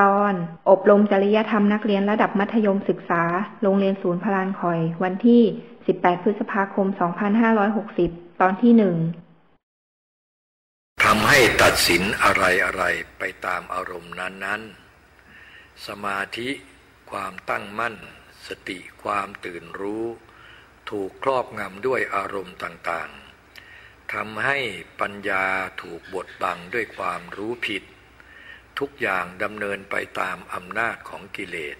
ตอนอบรมจริยธรรมนักเรียนระดับมัธยมศึกษา โรงเรียนศูนย์พลานคอย วันที่ 18 พฤษภาคม 2560 ตอนที่หนึ่งทำให้ตัดสินอะไรอะไรไปตามอารมณ์นั้นๆ สมาธิความตั้งมั่น สติความตื่นรู้ ถูกครอบงำด้วยอารมณ์ต่างๆทำให้ปัญญาถูกบดบังด้วยความรู้ผิด ทุกอย่างดำเนินไปตามอำนาจของกิเลส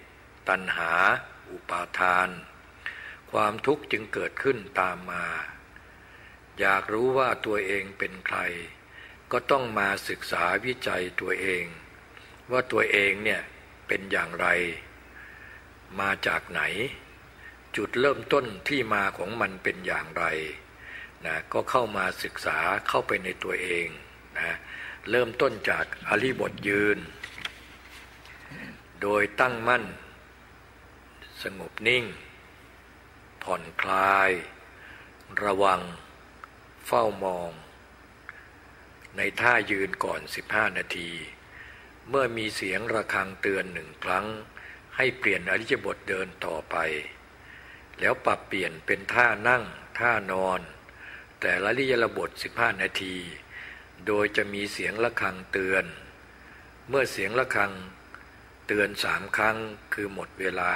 ตัณหา อุปาทาน ความทุกข์จึงเกิดขึ้นตามมา อยากรู้ว่าตัวเองเป็นใคร ก็ต้องมาศึกษาวิจัยตัวเอง ว่าตัวเองเนี่ยเป็นอย่างไร มาจากไหน จุดเริ่มต้นที่มาของมันเป็นอย่างไรนะก็เข้ามาศึกษาเข้าไปในตัวเองนะ เริ่มต้นจากอริบทยืน โดยตั้งมั่น สงบนิ่ง ผ่อนคลาย ระวัง เฝ้ามอง ในท่ายืนก่อน 15 นาที เมื่อมีเสียงระฆังเตือนหนึ่งครั้ง ให้เปลี่ยนอริยบทเดินต่อไป แล้วปรับเปลี่ยนเป็นท่านั่ง ท่านอน แต่ละริยบท 15 นาที โดยจะมีเสียงระฆังเตือน เมื่อเสียงระฆังเตือนสามครั้งคือหมดเวลา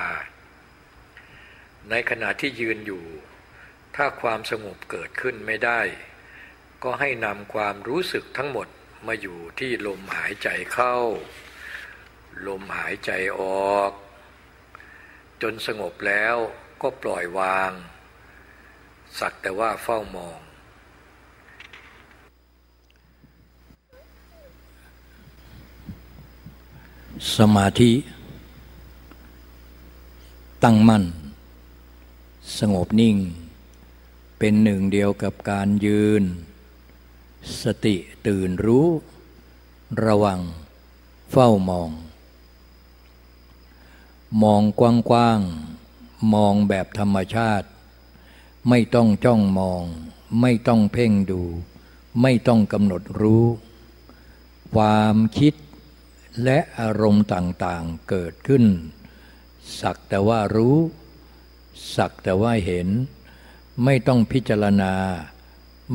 ในขณะที่ยืนอยู่ ถ้าความสงบเกิดขึ้นไม่ได้ ก็ให้นำความรู้สึกทั้งหมดมาอยู่ที่ลมหายใจเข้า ลมหายใจออก จนสงบแล้วก็ปล่อยวาง สักแต่ว่าเฝ้ามอง สมาธิ ตั้งมั่น สงบนิ่ง เป็นหนึ่งเดียวกับการยืน สติตื่นรู้ ระวัง เฝ้ามอง มองกว้างๆ มองแบบธรรมชาติ ไม่ต้องจ้องมอง ไม่ต้องเพ่งดู ไม่ต้องกำหนดรู้ ความคิด และอารมณ์ต่างๆเกิดขึ้น สักแต่ว่ารู้ สักแต่ว่าเห็น ไม่ต้องพิจารณา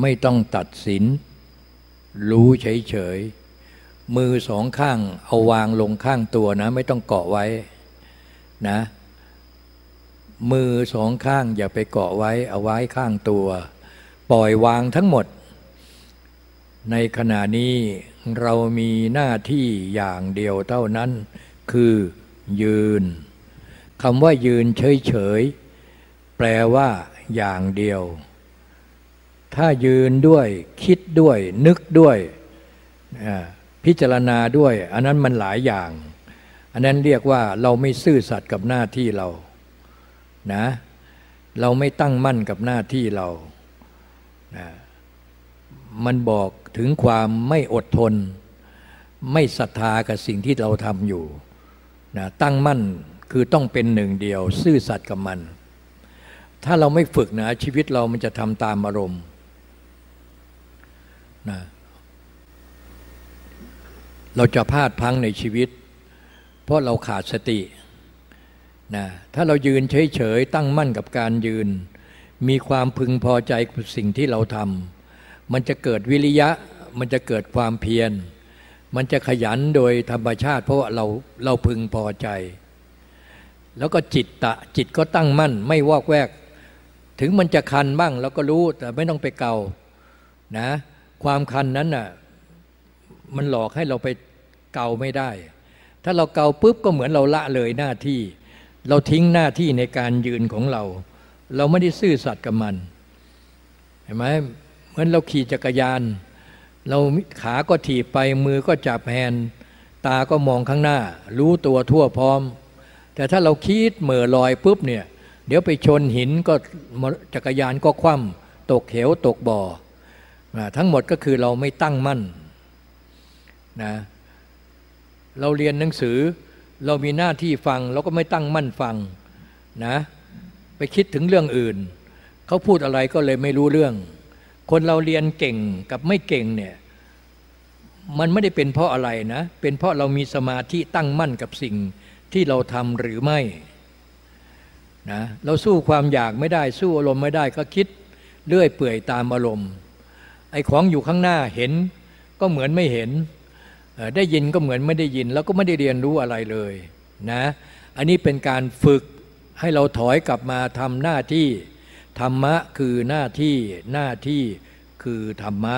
ไม่ต้องตัดสิน รู้เฉยๆ มือสองข้างเอาวางลงข้างตัวนะ ไม่ต้องเกาะไว้นะ มือสองข้างอย่าไปเกาะไว้ เอาไว้ข้างตัว ปล่อยวางทั้งหมด ในขณะนี้ เรามีหน้าที่อย่างเดียวเท่านั้น คือยืนคำว่ายืนเฉยๆแปลว่า อย่างเดียว ถ้ายืนด้วยคิดด้วย นึกด้วย พิจารณาด้วย อันนั้นมันหลายอย่าง อันนั้นเรียกว่าเราไม่ซื่อสัตย์กับหน้าที่เรานะเราไม่ตั้งมั่นกับหน้าที่เรานะ มันบอกถึงความไม่อดทน ไม่ศรัทธากับสิ่งที่เราทำอยู่นะตั้งมั่นคือต้องเป็นหนึ่งเดียว ซื่อสัตย์กับมัน ถ้าเราไม่ฝึกนะชีวิตเรามันจะทำตามอารมณ์นะเราจะพลาดพังในชีวิต เพราะเราขาดสตินะถ้าเรายืนเฉยๆตั้งมั่นกับการยืน มีความพึงพอใจกับสิ่งที่เราทำ มันจะเกิดวิริยะ มันจะเกิดความเพียร มันจะขยันโดยธรรมชาติ เพราะว่าเราเราพึงพอใจ แล้วก็จิตตะจิตก็ตั้งมั่น ไม่วอกแวก ถึงมันจะคันบ้างเราก็รู้แต่ไม่ต้องไปเกานะความคันนั้นน่ะมันหลอกให้เราไปเกาไม่ได้ ถ้าเราเกาปุ๊บก็เหมือนเราละเลยหน้าที่ เราทิ้งหน้าที่ในการยืนของเรา เราไม่ได้ซื่อสัตย์กับมัน เห็นไหม เหมือนเราขี่จักรยาน เราขาก็ถีบไปมือก็จับแฮนตาก็มองข้างหน้า รู้ตัวทั่วพร้อม แต่ถ้าเราคิดเหม่อลอยปุ๊บเนี่ย เดี๋ยวไปชนหินก็จักรยานก็คว่ำตกเหวตกบ่อทั้งหมดก็คือเราไม่ตั้งมั่นนะเราเรียนหนังสือเรามีหน้าที่ฟังเราก็ไม่ตั้งมั่นฟังนะไปคิดถึงเรื่องอื่น เขาพูดอะไรก็เลยไม่รู้เรื่อง คนเราเรียนเก่งกับไม่เก่งเนี่ยมันไม่ได้เป็นเพราะอะไรนะ เป็นเพราะเรามีสมาธิตั้งมั่นกับสิ่งที่เราทำหรือไม่นะเราสู้ความอยากไม่ได้สู้อารมณ์ไม่ได้ก็คิดเลื่อยเปื่อยตามอารมณ์ไอ้ของอยู่ข้างหน้าเห็นก็เหมือนไม่เห็น ได้ยินก็เหมือนไม่ได้ยิน แล้วก็ไม่ได้เรียนรู้อะไรเลยนะอันนี้เป็นการฝึกให้เราถอยกลับมาทำหน้าที่ ธรรมะคือหน้าที่หน้าที่คือธรรมะ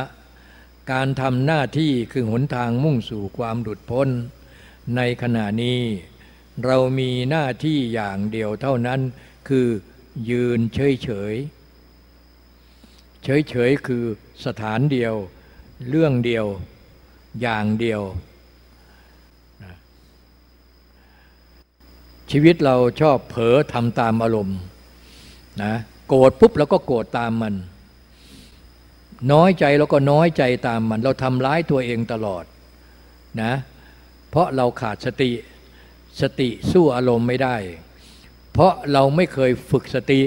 การทำหน้าที่คือหนทางมุ่งสู่ความหลุดพ้น ในขณะนี้ เรามีหน้าที่อย่างเดียวเท่านั้น คือยืนเฉยเฉยเฉยเฉยคือสถานเดียว เรื่องเดียวอย่างเดียว ชีวิตเราชอบเผลอทำตามอารมณ์นะ โกรธปุ๊บเราก็โกรธตามมัน น้อยใจเราก็น้อยใจตามมัน เราทำร้ายตัวเองตลอดนะเพราะเราขาดสติสติสู้อารมณ์ไม่ได้ เพราะเราไม่เคยฝึกสติ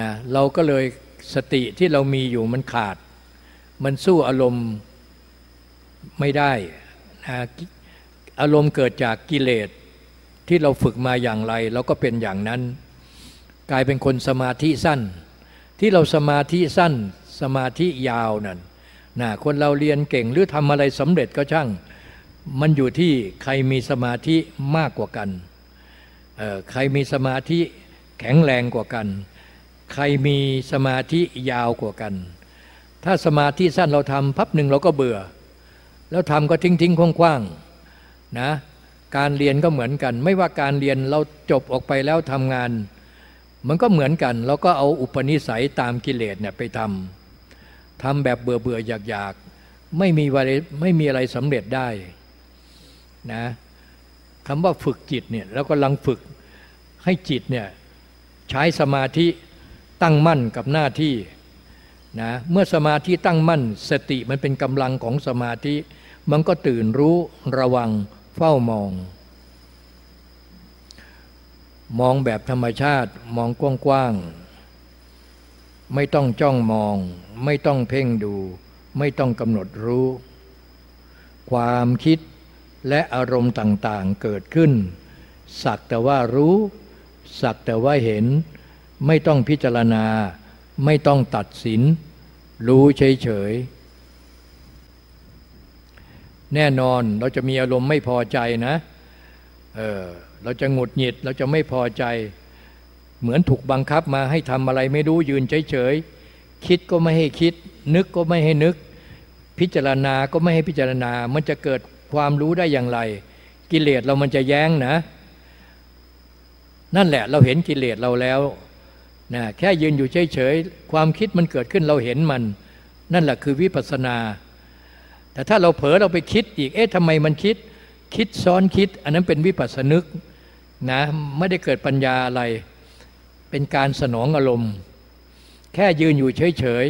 นะเราก็เลยสติที่เรามีอยู่มันขาด มันสู้อารมณ์ไม่ได้นะอารมณ์เกิดจากกิเลสที่เราฝึกมาอย่างไร เราก็เป็นอย่างนั้น กลายเป็นคนสมาธิสั้น ที่เราสมาธิสั้น สมาธิยาวนั่นนะคนเราเรียนเก่งหรือทำอะไรสำเร็จก็ช่าง มันอยู่ที่ใครมีสมาธิมากกว่ากันใครมีสมาธิแข็งแรงกว่ากัน ใครมีสมาธิยาวกว่ากัน ถ้าสมาธิสั้นเราทำพับหนึ่งเราก็เบื่อ แล้วทำก็ทิ้งทิ้งคว่างๆนะการเรียนก็เหมือนกัน ไม่ว่าการเรียนเราจบออกไปแล้วทำงาน มันก็เหมือนกันเราก็เอาอุปนิสัยตามกิเลสเนี่ยไปทำทำแบบเบื่อเบื่ออยากอยากไม่มีอะไรไม่มีอะไรสำเร็จได้นะคำว่าฝึกจิตเนี่ยเรากำลังฝึกให้จิตเนี่ยใช้สมาธิตั้งมั่นกับหน้าที่นะเมื่อสมาธิตั้งมั่น สติมันเป็นกำลังของสมาธิ มันก็ตื่นรู้ระวังเฝ้ามอง มองแบบธรรมชาติมองกว้างๆไม่ต้องจ้องมอง ไม่ต้องเพ่งดู ไม่ต้องกำหนดรู้ ความคิดและอารมณ์ต่างๆเกิดขึ้น สักแต่ว่ารู้ สักแต่ว่าเห็น ไม่ต้องพิจารณา ไม่ต้องตัดสิน รู้เฉยๆแน่นอนเราจะมีอารมณ์ไม่พอใจนะ เออ เราจะหงุดหงิดเราจะไม่พอใจ เหมือนถูกบังคับมาให้ทำอะไรไม่รู้ยืนเฉยๆคิดก็ไม่ให้คิด นึกก็ไม่ให้นึก พิจารณาก็ไม่ให้พิจารณา มันจะเกิดความรู้ได้อย่างไร กิเลสเรามันจะแย้งนะ นั่นแหละเราเห็นกิเลสเราแล้วนะแค่ยืนอยู่เฉยๆความคิดมันเกิดขึ้นเราเห็นมัน นั่นแหละคือวิปัสสนา แต่ถ้าเราเผลอเราไปคิดอีกเอ๊ะทำไมมันคิด คิดซ้อนคิด อันนั้นเป็นวิปัสสนึก นะไม่ได้เกิดปัญญาอะไร เป็นการสนองอารมณ์ แค่ยืนอยู่เฉย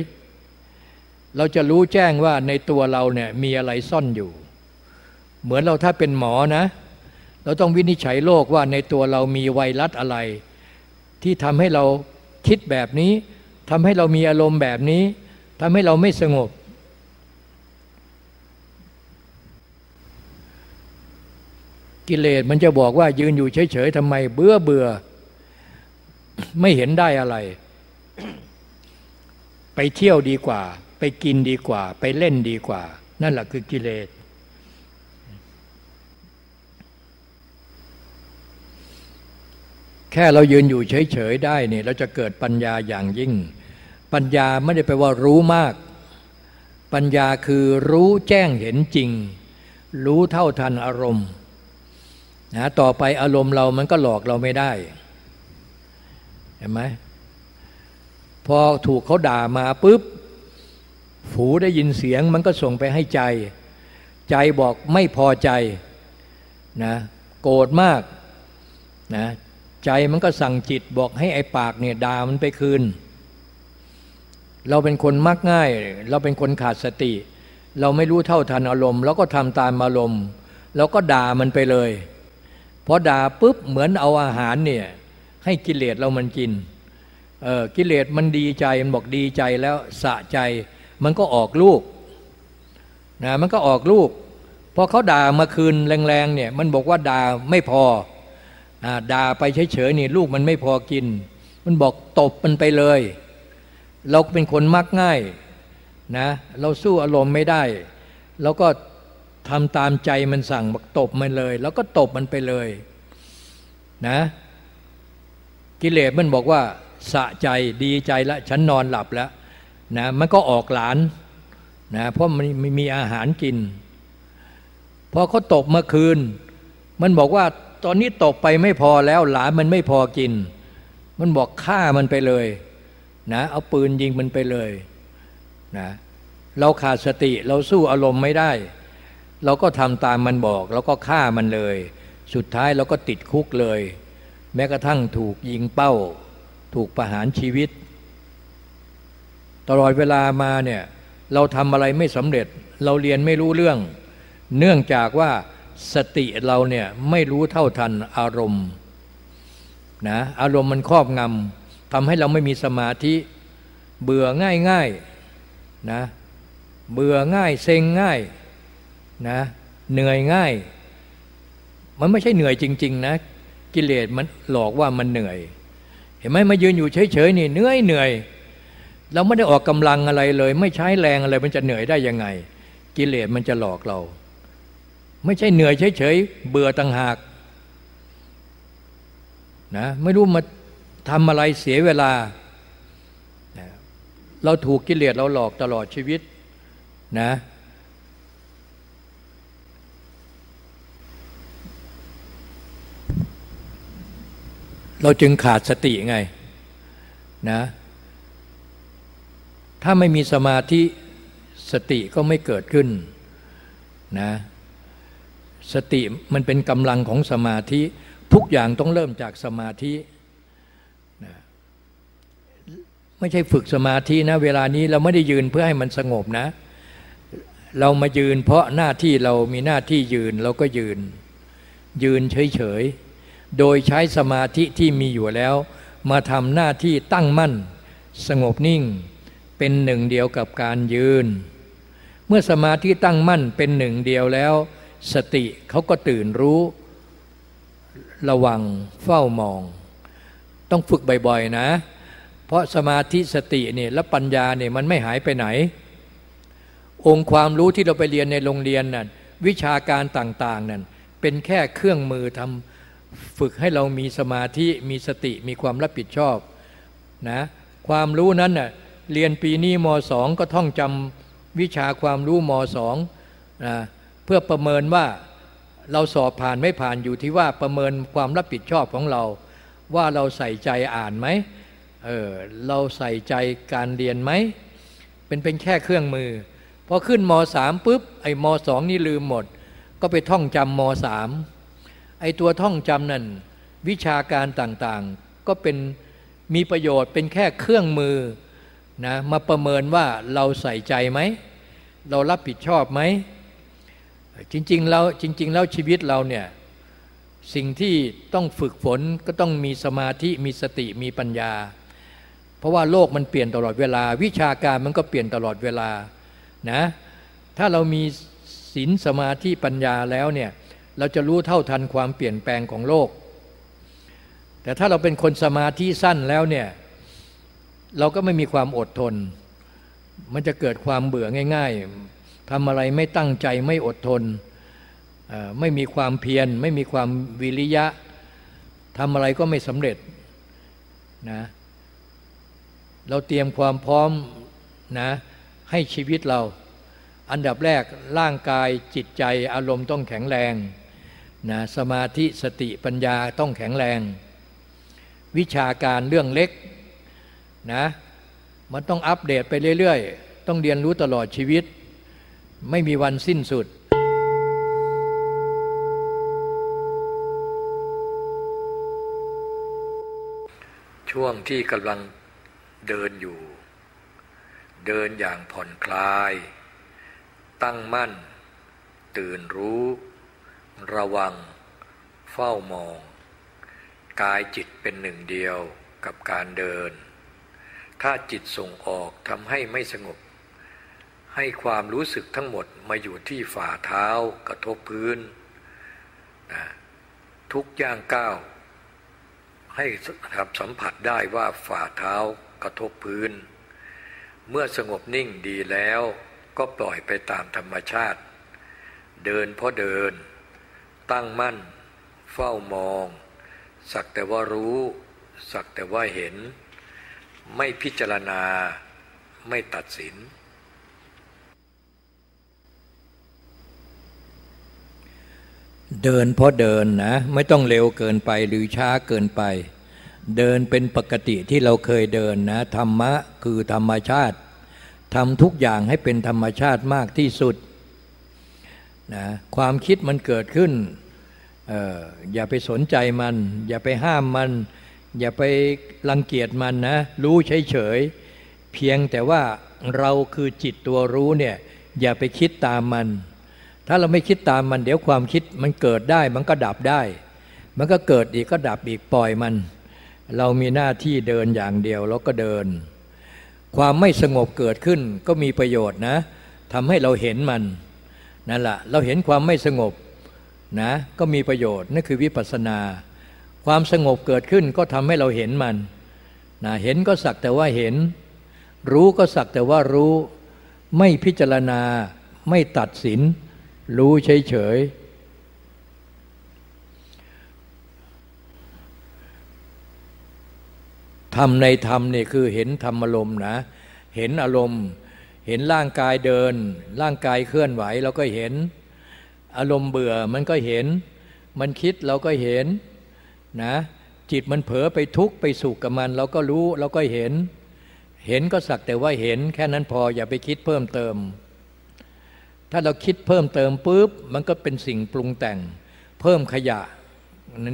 ๆ เราจะรู้แจ้งว่าในตัวเราเนี่ยมีอะไรซ่อนอยู่ เหมือนเราถ้าเป็นหมอนะ เราต้องวินิจฉัยโรคว่าในตัวเรามีไวรัสอะไร ที่ทำให้เราคิดแบบนี้ทำให้เรามีอารมณ์แบบนี้ทำให้เราไม่สงบ กิเลสมันจะบอกว่ายืนอยู่เฉยๆทำไมเบื่อเบื่อ ไม่เห็นได้อะไร ไปเที่ยวดีกว่า ไปกินดีกว่า ไปเล่นดีกว่า นั่นแหละคือกิเลสแค่เรายืนอยู่เฉยๆได้เนี่ยเราจะเกิดปัญญาอย่างยิ่ง ปัญญาไม่ได้แปลว่ารู้มาก ปัญญาคือรู้แจ้งเห็นจริง รู้เท่าทันอารมณ์ นะต่อไปอารมณ์เรามันก็หลอกเราไม่ได้ เห็นไหมพอถูกเขาด่ามาปุ๊บผูได้ยินเสียงมันก็ส่งไปให้ใจ ใจบอกไม่พอใจนะโกรธมากนะใจมันก็สั่งจิตบอกให้ไอ้ปากเนี่ยด่ามันไปคืน เราเป็นคนมักง่าย เราเป็นคนขาดสติ เราไม่รู้เท่าทันอารมณ์ แล้วก็ทำตามอารมณ์ แล้วก็ด่ามันไปเลย พอด่าปุ๊บเหมือนเอาอาหารเนี่ยให้กิเลสเรามันกินเออกิเลสมันดีใจมันบอกดีใจแล้วสะใจ มันก็ออกลูกนะมันก็ออกลูกพอเขาด่ามาคืนแรงๆเนี่ยมันบอกว่าด่าไม่พอด่าไปเฉยๆนี่ลูกมันไม่พอกิน มันบอกตบมันไปเลย เราเป็นคนมักง่ายนะเราสู้อารมณ์ไม่ได้ เราก็ ทำตามใจมันสั่งบอกตบมันเลย แล้วก็ตบมันไปเลยนะกิเลสมันบอกว่า สะใจดีใจแล้วฉันนอนหลับแล้วนะมันก็ออกหลานนะเพราะมันม,มีอาหารกิน พอเขาตบมาคืน มันบอกว่าตอนนี้ตบไปไม่พอแล้วหลานมันไม่พอกิน มันบอกฆ่ามันไปเลยนะเอาปืนยิงมันไปเลยนะเราขาดสติเราสู้อารมณ์ไม่ได้ เราก็ทำตามมันบอกเราก็ฆ่ามันเลย สุดท้ายเราก็ติดคุกเลย แม้กระทั่งถูกยิงเป้า ถูกประหารชีวิต ตลอดเวลามาเนี่ยเราทำอะไรไม่สำเร็จ เราเรียนไม่รู้เรื่อง เนื่องจากว่าสติเราเนี่ยไม่รู้เท่าทันอารมณ์นะอารมณ์มันครอบงำทำให้เราไม่มีสมาธิ เบื่อง่ายง่ายนะเบื่อง่ายเซ็งง่าย นะเหนื่อยง่าย มันไม่ใช่เหนื่อยจริง ๆ นะ กิเลสมันหลอกว่ามันเหนื่อย เห็นไหมมายืนอยู่เฉยๆนี่เหนื่อยเหนื่อยเราไม่ได้ออกกำลังอะไรเลย ไม่ใช้แรงอะไรมันจะเหนื่อยได้ยังไง กิเลสมันจะหลอกเรา ไม่ใช่เหนื่อยเฉยๆเบื่อต่างหากนะไม่รู้มาทำอะไรเสียเวลา เราถูกกิเลสเราหลอกตลอดชีวิตนะ เราจึงขาดสติไงนะถ้าไม่มีสมาธิสติก็ไม่เกิดขึ้นนะสติมันเป็นกำลังของสมาธิ ทุกอย่างต้องเริ่มจากสมาธินะไม่ใช่ฝึกสมาธินะ เวลานี้เราไม่ได้ยืนเพื่อให้มันสงบนะ เรามายืนเพราะหน้าที่เรามีหน้าที่ยืนเราก็ยืน ยืนเฉยๆ โดยใช้สมาธิที่มีอยู่แล้ว มาทำหน้าที่ตั้งมั่น สงบนิ่ง เป็นหนึ่งเดียวกับการยืน เมื่อสมาธิตั้งมั่นเป็นหนึ่งเดียวแล้ว สติเขาก็ตื่นรู้ ระวังเฝ้ามอง ต้องฝึกบ่อยๆนะ เพราะสมาธิสติเนี่ยและปัญญาเนี่ยมันไม่หายไปไหน องค์ความรู้ที่เราไปเรียนในโรงเรียนนั่นวิชาการต่างๆนั่นเป็นแค่เครื่องมือทำ ฝึกให้เรามีสมาธิมีสติมีความรับผิดชอบนะความรู้นั้นน่ะเรียนปีนี้มสองก็ท่องจำวิชาความรู้มสองนะเพื่อประเมินว่าเราสอบผ่านไม่ผ่านอยู่ที่ว่าประเมินความรับผิดชอบของเรา ว่าเราใส่ใจอ่านไหมเออเราใส่ใจการเรียนไหมเป็นเป็นแค่เครื่องมือพอขึ้นมสามปุ๊บไอ้มสองนี่ลืมหมด ก็ไปท่องจำมสาม ไอตัวท่องจำนั่นวิชาการต่างๆ ก็เป็นมีประโยชน์เป็นแค่เครื่องมือนะมาประเมินว่าเราใส่ใจไหม เรารับผิดชอบไหม จริงๆแล้วจริง ๆ แล้วชีวิตเราเนี่ยสิ่งที่ต้องฝึกฝนก็ต้องมีสมาธิมีสติมีปัญญา เพราะว่าโลกมันเปลี่ยนตลอดเวลา วิชาการมันก็เปลี่ยนตลอดเวลานะถ้าเรามีศีลสมาธิปัญญาแล้วเนี่ย เราจะรู้เท่าทันความเปลี่ยนแปลงของโลก แต่ถ้าเราเป็นคนสมาธิสั้นแล้วเนี่ย เราก็ไม่มีความอดทน มันจะเกิดความเบื่อง่าย ๆทำอะไรไม่ตั้งใจไม่อดทน ไม่มีความเพียร ไม่มีความวิริยะทำอะไรก็ไม่สำเร็จนะเราเตรียมความพร้อมนะให้ชีวิตเรา อันดับแรกร่างกายจิตใจอารมณ์ต้องแข็งแรง นะสมาธิสติปัญญาต้องแข็งแรง วิชาการเรื่องเล็กนะมันต้องอัปเดตไปเรื่อยๆ ต้องเรียนรู้ตลอดชีวิต ไม่มีวันสิ้นสุดช่วงที่กำลังเดินอยู่ เดินอย่างผ่อนคลาย ตั้งมั่น ตื่นรู้ ระวัง เฝ้ามอง กายจิตเป็นหนึ่งเดียวกับการเดิน ถ้าจิตส่งออกทำให้ไม่สงบ ให้ความรู้สึกทั้งหมดมาอยู่ที่ฝ่าเท้ากระทบพื้นนะทุกย่างก้าว ให้สัมผัสได้ว่าฝ่าเท้ากระทบพื้น เมื่อสงบนิ่งดีแล้วก็ปล่อยไปตามธรรมชาติ เดินเพราะเดิน ตั้งมั่น เฝ้ามอง สักแต่ว่ารู้ สักแต่ว่าเห็น ไม่พิจารณา ไม่ตัดสิน เดินเพราะเดินนะ ไม่ต้องเร็วเกินไปหรือช้าเกินไป เดินเป็นปกติที่เราเคยเดินนะ ธรรมะคือธรรมชาติทำทุกอย่างให้เป็นธรรมชาติมากที่สุด นะความคิดมันเกิดขึ้นอออย่าไปสนใจมัน อย่าไปห้ามมัน อย่าไปรังเกียจมันนะรู้เฉยๆเพียงแต่ว่าเราคือจิตตัวรู้เนี่ยอย่าไปคิดตามมัน ถ้าเราไม่คิดตามมันเดี๋ยวความคิดมันเกิดได้มันก็ดับได้ มันก็เกิดอีกก็ดับอีกปล่อยมัน เรามีหน้าที่เดินอย่างเดียวแล้วก็เดิน ความไม่สงบเกิดขึ้นก็มีประโยชน์นะทำให้เราเห็นมัน นั่นแหละเราเห็นความไม่สงบนะก็มีประโยชน์นั่นคือวิปัสสนา ความสงบเกิดขึ้นก็ทำให้เราเห็นมันนะเห็นก็สักแต่ว่าเห็น รู้ก็สักแต่ว่ารู้ ไม่พิจารณาไม่ตัดสิน รู้เฉยๆธรรมในธรรมนี่คือเห็นธรรมอารมณ์นะ เห็นอารมณ์ เห็นร่างกายเดิน ร่างกายเคลื่อนไหวเราก็เห็น อารมณ์เบื่อมันก็เห็น มันคิดเราก็เห็นนะจิตมันเผลอไปทุกข์ไปสุขกับมัน เราก็รู้เราก็เห็น เห็นก็สักแต่ว่าเห็น แค่นั้นพออย่าไปคิดเพิ่มเติม ถ้าเราคิดเพิ่มเติมปุ๊บมันก็เป็นสิ่งปรุงแต่ง เพิ่มขยะ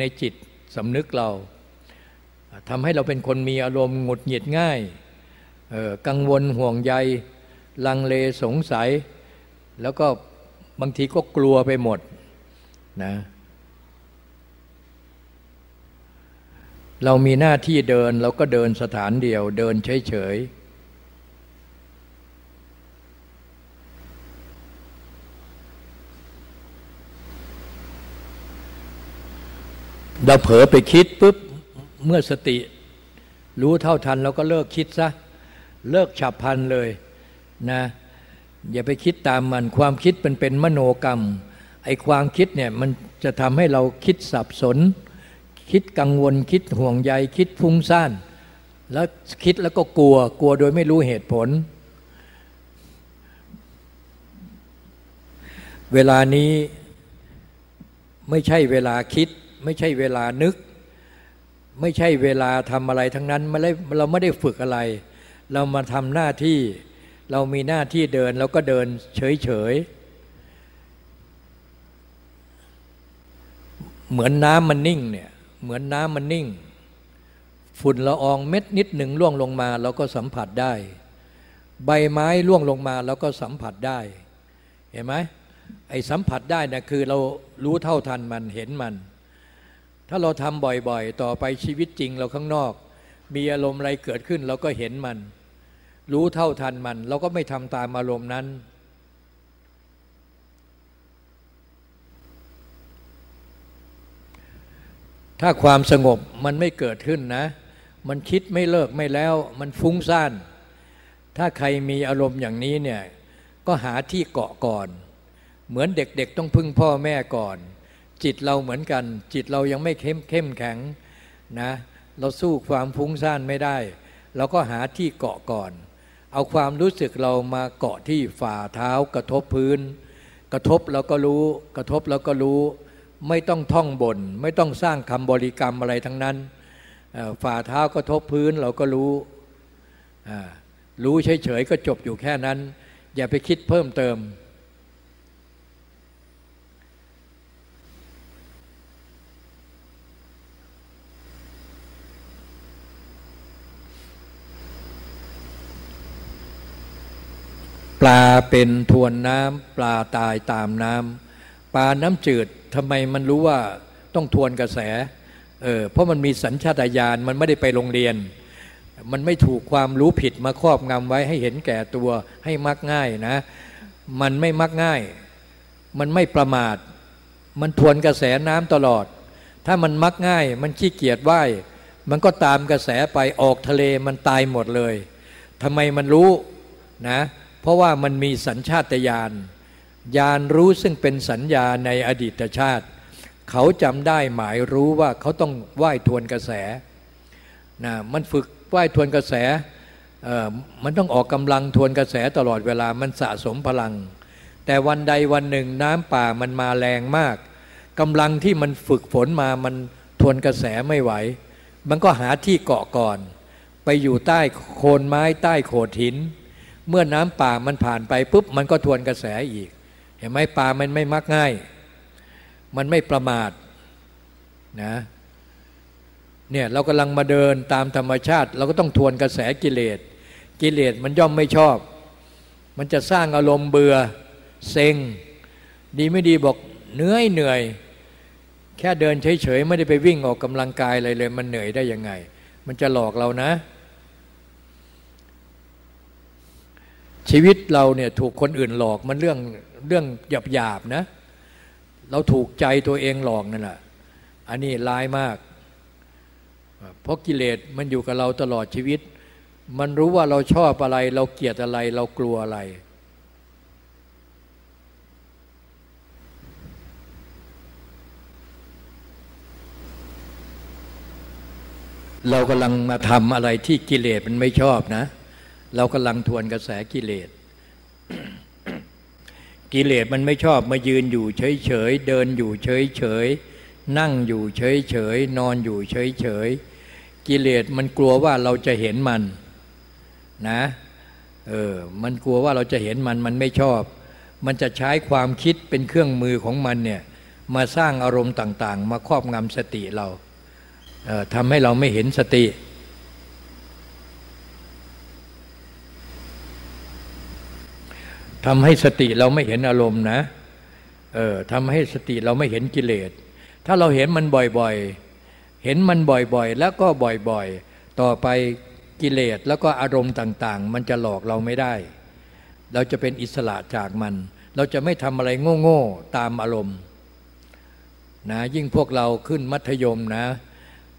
ในจิตสำนึกเราทำให้เราเป็นคนมีอารมณ์หงุดหงิดง่ายกังวลห่วงใย ลังเลสงสัย แล้วก็บางทีก็กลัวไปหมดนะเรามีหน้าที่เดินเราก็เดินสถานเดียว เดินเฉยๆเราเผลอไปคิดปุ๊บเมื่อสติ รู้เท่าทันเราก็เลิกคิดซะ เลิกฉับพันเลย นะอย่าไปคิดตามมันความคิดเป็นเป็นมโนกรรมไอ้ความคิดเนี่ยมันจะทำให้เราคิดสับสน คิดกังวลคิดห่วงใยคิดฟุ้งซ่าน แล้วคิดแล้วก็กลัวกลัวโดยไม่รู้เหตุผล เวลานี้ไม่ใช่เวลาคิด ไม่ใช่เวลานึก ไม่ใช่เวลาทำอะไรทั้งนั้นเราไม่ได้ฝึกอะไร เรามาทำหน้าที่ เรามีหน้าที่เดินเราก็เดินเฉยๆ เหมือนน้ำมันนิ่งเนี่ย เหมือนน้ำมันนิ่ง ฝุ่นละอองเม็ดนิดหนึ่งล่วงลงมาเราก็สัมผัสได้ ใบไม้ล่วงลงมาเราก็สัมผัสได้ เห็นไหมไอ้สัมผัสได้นะคือเรารู้เท่าทันมันเห็นมัน ถ้าเราทำบ่อยๆ ต่อไปชีวิตจริงเราข้างนอก มีอารมณ์อะไรเกิดขึ้นเราก็เห็นมัน รู้เท่าทันมัน เราก็ไม่ทำตามอารมณ์นั้น ถ้าความสงบมันไม่เกิดขึ้นนะ มันคิดไม่เลิกไม่แล้ว มันฟุ้งซ่าน ถ้าใครมีอารมณ์อย่างนี้เนี่ย ก็หาที่เกาะก่อน เหมือนเด็กๆต้องพึ่งพ่อแม่ก่อน จิตเราเหมือนกัน จิตเรายังไม่เข้มเข้มแข็งนะ เราสู้ความฟุ้งซ่านไม่ได้เราก็หาที่เกาะก่อน เอาความรู้สึกเรามาเกาะที่ฝ่าเท้ากระทบพื้น กระทบเราก็รู้ กระทบเราก็รู้ ไม่ต้องท่องบน ไม่ต้องสร้างคำบริกรรมอะไรทั้งนั้น ฝ่าเท้ากระทบพื้นเราก็รู้ รู้เฉยๆก็จบอยู่แค่นั้น อย่าไปคิดเพิ่มเติม ลาเป็นทวนน้ำปลาตายตามน้ำปลาน้ำจืดทำไมมันรู้ว่าต้องทวนกระแสเออเพราะมันมีสัญชาตญาณมันไม่ได้ไปโรงเรียน มันไม่ถูกความรู้ผิดมาครอบงำไว้ให้เห็นแก่ตัวให้มักง่ายนะ มันไม่มักง่าย มันไม่ประมาท มันทวนกระแสน้ำตลอด ถ้ามันมักง่าย มันขี้เกียจว่ายมันก็ตามกระแสไปออกทะเลมันตายหมดเลยทำไมมันรู้นะ เพราะว่ามันมีสัญชาตญาณญาณรู้ซึ่งเป็นสัญญาในอดีตชาติ เขาจำได้หมายรู้ว่าเขาต้องว่ายทวนกระแสนะมันฝึกว่ายทวนกระแสมันต้องออกกำลังทวนกระแสตลอดเวลามันสะสมพลัง แต่วันใดวันหนึ่งน้ำป่ามันมาแรงมากกำลังที่มันฝึกฝนมามันทวนกระแสไม่ไหว มันก็หาที่เกาะก่อน ไปอยู่ใต้โคนไม้ใต้โขดหิน เมื่อน้ำป่ามันผ่านไปปุ๊บมันก็ทวนกระแสอีก เห็นไหมป่ามันไม่มักง่าย มันไม่ประมาทนะเนี่ยเรากำลังมาเดินตามธรรมชาติ เราก็ต้องทวนกระแสกิเลส กิเลสมันย่อมไม่ชอบ มันจะสร้างอารมณ์เบื่อเซ็ง ดีไม่ดีบอกเหนื่อยเหนื่อย แค่เดินเฉยๆไม่ได้ไปวิ่งออกกำลังกายอะไรเลย มันเหนื่อยได้ยังไง มันจะหลอกเรานะ ชีวิตเราเนี่ยถูกคนอื่นหลอกมันเรื่องเรื่องหยาบๆนะ เราถูกใจตัวเองหลอกนั่นแหละอันนี้ร้ายมาก เพราะกิเลสมันอยู่กับเราตลอดชีวิต มันรู้ว่าเราชอบอะไร เราเกลียดอะไร เรากลัวอะไร เรากำลังมาทำอะไรที่กิเลสมันไม่ชอบนะ เรากำลังทวนกระแสกิเลส กิเลสมันไม่ชอบมายืนอยู่เฉยๆ เดินอยู่เฉยๆ นั่งอยู่เฉยๆ นอนอยู่เฉยๆ กิเลสมันกลัวว่าเราจะเห็นมันนะเออมันกลัวว่าเราจะเห็นมันมันไม่ชอบ มันจะใช้ความคิดเป็นเครื่องมือของมันเนี่ยมาสร้างอารมณ์ต่างๆ มาครอบงำสติเราเทำให้เราไม่เห็นสติ ทำให้สติเราไม่เห็นอารมณ์นะเออทำให้สติเราไม่เห็นกิเลส ถ้าเราเห็นมันบ่อยๆ เห็นมันบ่อยๆ แล้วก็บ่อยๆ ต่อไปกิเลสแล้วก็อารมณ์ต่างๆ มันจะหลอกเราไม่ได้ เราจะเป็นอิสระจากมัน เราจะไม่ทำอะไรโง่ๆ ตามอารมณ์นะยิ่งพวกเราขึ้นมัธยมนะ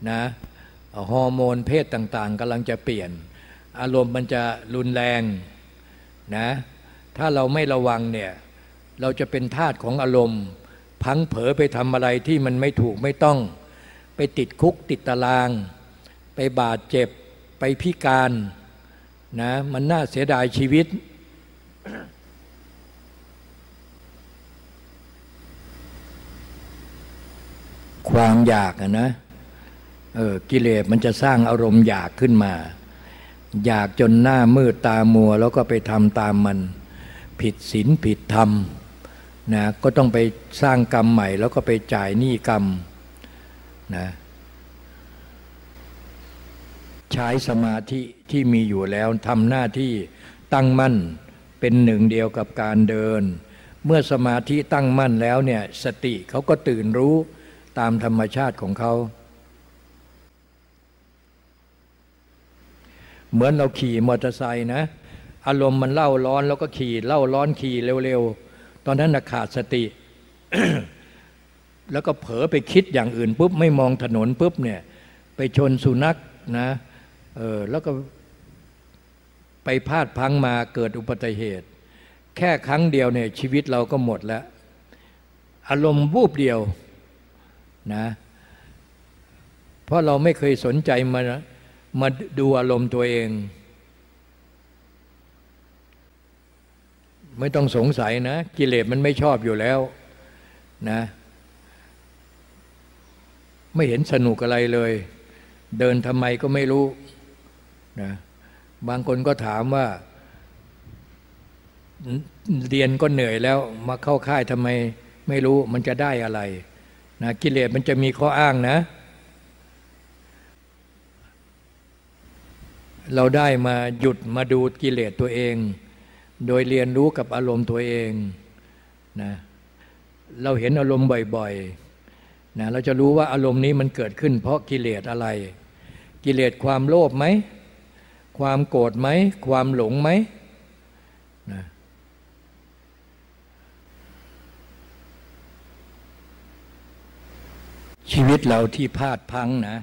นะฮอร์โมนเพศต่างๆกำลังจะเปลี่ยน อารมณ์มันจะรุนแรงนะ ถ้าเราไม่ระวังเนี่ยเราจะเป็นทาสของอารมณ์ พังเผลอไปทำอะไรที่มันไม่ถูกไม่ต้อง ไปติดคุกติดตาราง ไปบาดเจ็บไปพิการนะมันน่าเสียดายชีวิต ความอยากนะเออกิเลสมันจะสร้างอารมณ์อยากขึ้นมา อยากจนหน้ามืดตามัว แล้วก็ไปทำตามมัน ผิดศีลผิดธรรมนะก็ต้องไปสร้างกรรมใหม่ แล้วก็ไปจ่ายหนี้กรรมนะใช้สมาธิที่มีอยู่แล้วทำหน้าที่ตั้งมั่นเป็นหนึ่งเดียวกับการเดิน เมื่อสมาธิตั้งมั่นแล้วเนี่ยสติเขาก็ตื่นรู้ตามธรรมชาติของเขา เหมือนเราขี่มอเตอร์ไซค์นะ อารมณ์มันเล่าร้อนแล้วก็ขี่เล่าร้อนขี่เร็วๆ ตอนนั้นขาดสติ แล้วก็เผลอไปคิดอย่างอื่นปุ๊บไม่มองถนนปุ๊บเนี่ยไปชนสุนัขนะเออแล้วก็ไปพลาดพังมาเกิดอุบัติเหตุ แค่ครั้งเดียวเนี่ยชีวิตเราก็หมดแล้ว อารมณ์วูบเดียวนะเพราะเราไม่เคยสนใจมามาดูอารมณ์ตัวเอง ไม่ต้องสงสัยนะ กิเลสมันไม่ชอบอยู่แล้วนะ ไม่เห็นสนุกอะไรเลย เดินทำไมก็ไม่รู้นะบางคนก็ถามว่า เรียนก็เหนื่อยแล้วมาเข้าค่ายทำไมไม่รู้มันจะได้อะไรนะกิเลสมันจะมีข้ออ้างนะ เราได้มาหยุดมาดูกิเลสตัวเอง โดยเรียนรู้กับอารมณ์ตัวเองนะเราเห็นอารมณ์บ่อยๆนะเราจะรู้ว่าอารมณ์นี้มันเกิดขึ้น เพราะกิเลสอะไร กิเลสความโลภไหม ความโกรธไหม ความหลงไหมนะชีวิตเราที่พลาดพังนะ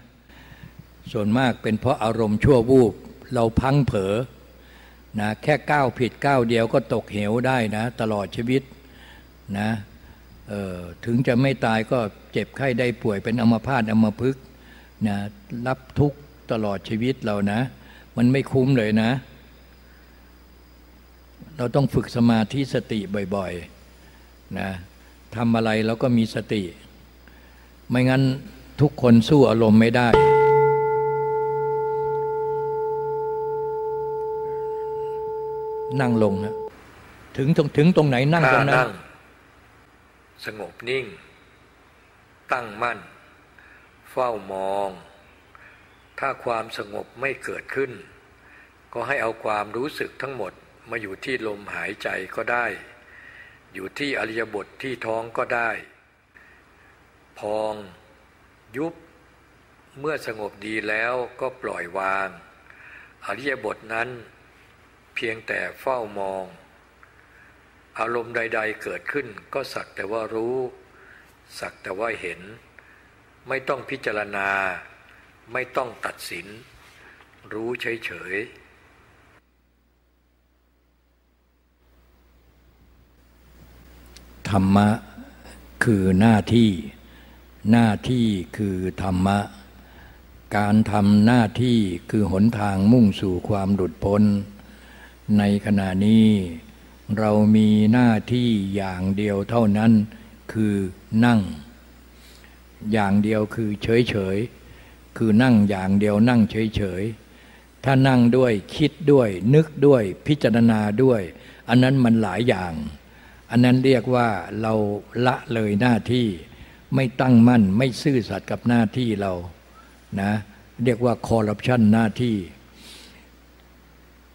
ส่วนมากเป็นเพราะอารมณ์ชั่ววูบ เราพังเผลอ นะแค่ก้าวผิดก้าวเดียวก็ตกเหวได้นะ ตลอดชีวิตนะถึงจะไม่ตายก็เจ็บไข้ได้ป่วยเป็นอัมพาตอัมพฤกษ์นะรับทุกตลอดชีวิตเรานะ มันไม่คุ้มเลยนะ เราต้องฝึกสมาธิสติบ่อยๆนะทำอะไรเราก็มีสติ ไม่งั้นทุกคนสู้อารมณ์ไม่ได้ นั่งลงนะถึงตรงถึงตรงไหนนั่งตรงนั้นสงบนิ่ง ตั้งมั่น เฝ้ามอง ถ้าความสงบไม่เกิดขึ้น ก็ให้เอาความรู้สึกทั้งหมดมาอยู่ที่ลมหายใจก็ได้ อยู่ที่อริยบทที่ท้องก็ได้ พอง ยุบ เมื่อสงบดีแล้วก็ปล่อยวาง อริยบทนั้น เพียงแต่เฝ้ามอง อารมณ์ใด ๆ เกิดขึ้นก็สักแต่ว่ารู้ สักแต่ว่าเห็น ไม่ต้องพิจารณา ไม่ต้องตัดสิน รู้เฉยๆธรรมะคือหน้าที่ หน้าที่คือธรรมะ การทำหน้าที่คือหนทางมุ่งสู่ความหลุดพ้น ในขณะนี้ เรามีหน้าที่อย่างเดียวเท่านั้น คือนั่ง อย่างเดียวคือเฉยเฉยคือนั่งอย่างเดียวนั่งเฉยเฉยถ้านั่งด้วยคิดด้วย นึกด้วยพิจารณาด้วย อันนั้นมันหลายอย่าง อันนั้นเรียกว่าเราละเลยหน้าที่ ไม่ตั้งมั่นไม่ซื่อสัตย์กับหน้าที่เรานะเรียกว่าคอร์รัปชันหน้าที่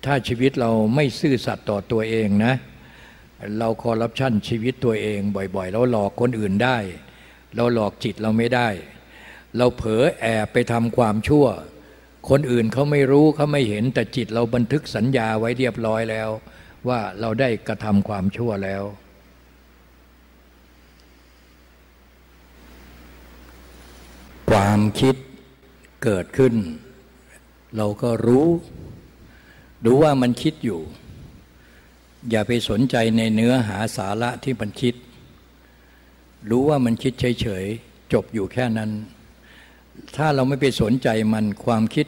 ถ้าชีวิตเราไม่ซื่อสัตย์ต่อตัวเองนะ เราคอร์รัปชันชีวิตตัวเองบ่อยๆ เราหลอกคนอื่นได้ เราหลอกจิตเราไม่ได้ เราเผลอแอบไปทำความชั่ว คนอื่นเขาไม่รู้เขาไม่เห็นแต่จิตเราบันทึกสัญญาไว้เรียบร้อยแล้ว ว่าเราได้กระทำความชั่วแล้วความคิดเกิดขึ้น เราก็รู้ ดูว่ามันคิดอยู่ อย่าไปสนใจในเนื้อหาสาระที่มันคิด รู้ว่ามันคิดเฉยๆจบอยู่แค่นั้น ถ้าเราไม่ไปสนใจมันความคิด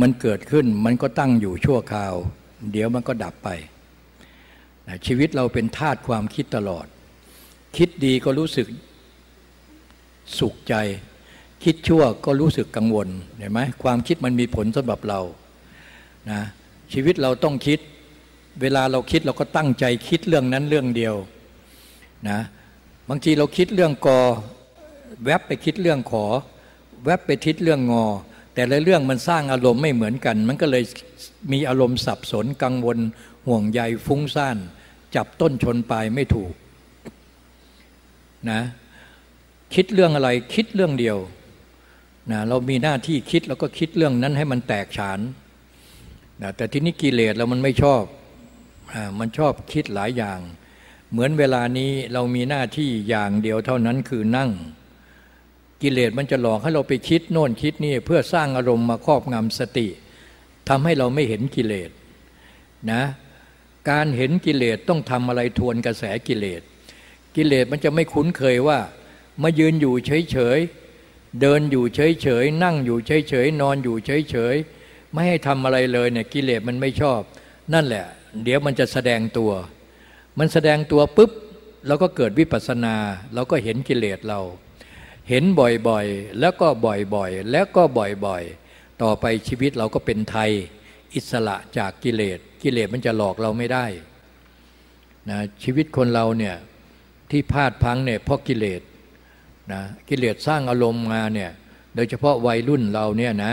มันเกิดขึ้นมันก็ตั้งอยู่ชั่วคราว เดี๋ยวมันก็ดับไปชีวิตเราเป็นธาตุความคิดตลอด คิดดีก็รู้สึกสุขใจ คิดชั่วก็รู้สึกกังวลเห็นไหมความคิดมันมีผลสำหรับเรานะ ชีวิตเราต้องคิด เวลาเราคิดเราก็ตั้งใจคิดเรื่องนั้นเรื่องเดียวนะบางทีเราคิดเรื่องกอแวบไปคิดเรื่องขอ แวบไปคิดเรื่องงอ แต่ละเรื่องมันสร้างอารมณ์ไม่เหมือนกัน มันก็เลยมีอารมณ์สับสนกังวล ห่วงใยฟุ้งซ่าน จับต้นชนปลายไม่ถูกนะคิดเรื่องอะไรคิดเรื่องเดียวนะเรามีหน้าที่คิดแล้วก็คิดเรื่องนั้นให้มันแตกฉาน นะแต่ที่นี้กิเลสเรามันไม่ชอบอมันชอบคิดหลายอย่าง เหมือนเวลานี้เรามีหน้าที่อย่างเดียวเท่านั้นคือนั่ง กิเลสมันจะหลอกให้เราไปคิดโน่นคิดนี่เพื่อสร้างอารมณ์มาครอบงำสติทำให้เราไม่เห็นกิเลสนะการเห็นกิเลสต้องทำอะไรทวนกระแสกิเลส กิเลสมันจะไม่คุ้นเคยว่า มายืนอยู่เฉยๆเดินอยู่เฉยๆนั่งอยู่เฉยๆนอนอยู่เฉยๆ ไม่ให้ทำอะไรเลยเนี่ยกิเลสมันไม่ชอบ นั่นแหละ เดี๋ยวมันจะแสดงตัว มันแสดงตัวปุ๊บเราก็เกิดวิปัสนาเราก็เห็นกิเลสเรา เห็นบ่อยๆ แล้วก็บ่อยๆ แล้วก็บ่อยๆ ต่อไปชีวิตเราก็เป็นไทย อิสระจากกิเลส กิเลสมันจะหลอกเราไม่ได้นะชีวิตคนเราเนี่ยที่พลาดพังเนี่ยเพราะกิเลสนะกิเลสสร้างอารมณ์มาเนี่ยโดยเฉพาะวัยรุ่นเราเนี่ยนะ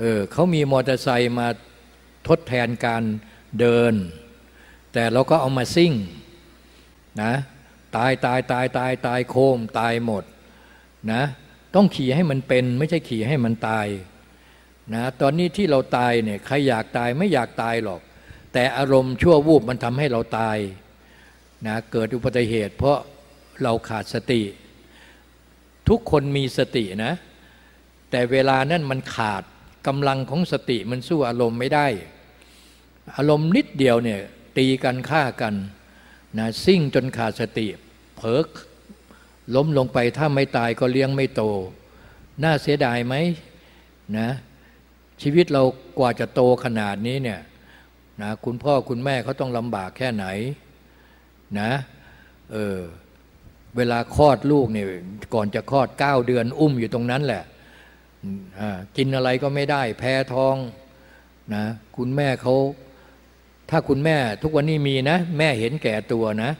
เออเขามีมอเตอร์ไซค์มาทดแทนการเดิน แต่เราก็เอามาซิ่งนะตายตายตายตายตายโคมตายหมดนะต้องขี่ให้มันเป็นไม่ใช่ขี่ให้มันตายนะตอนนี้ที่เราตายเนี่ยใครอยากตายไม่อยากตายหรอก แต่อารมณ์ชั่ววูบมันทำให้เราตายนะเกิดอุบัติเหตุ เพราะเราขาดสติ ทุกคนมีสตินะ แต่เวลานั้นมันขาด กำลังของสติมันสู้อารมณ์ไม่ได้ อารมณ์นิดเดียวเนี่ยตีกันฆ่ากันนะซิ่งจนขาดสติเพิกล้มลงไปถ้าไม่ตายก็เลี้ยงไม่โต น่าเสียดายไหมนะชีวิตเรากว่าจะโตขนาดนี้เนี่ยนะคุณพ่อคุณแม่เขาต้องลำบากแค่ไหนนะเออเวลาคลอดลูกเนี่ยก่อนจะคลอดเก้าเดือนอุ้มอยู่ตรงนั้นแหละ กินอะไรก็ไม่ได้ แพ้ท้องนะคุณแม่เขาถ้าคุณแม่ทุกวันนี้มีนะ แม่เห็นแก่ตัวนะ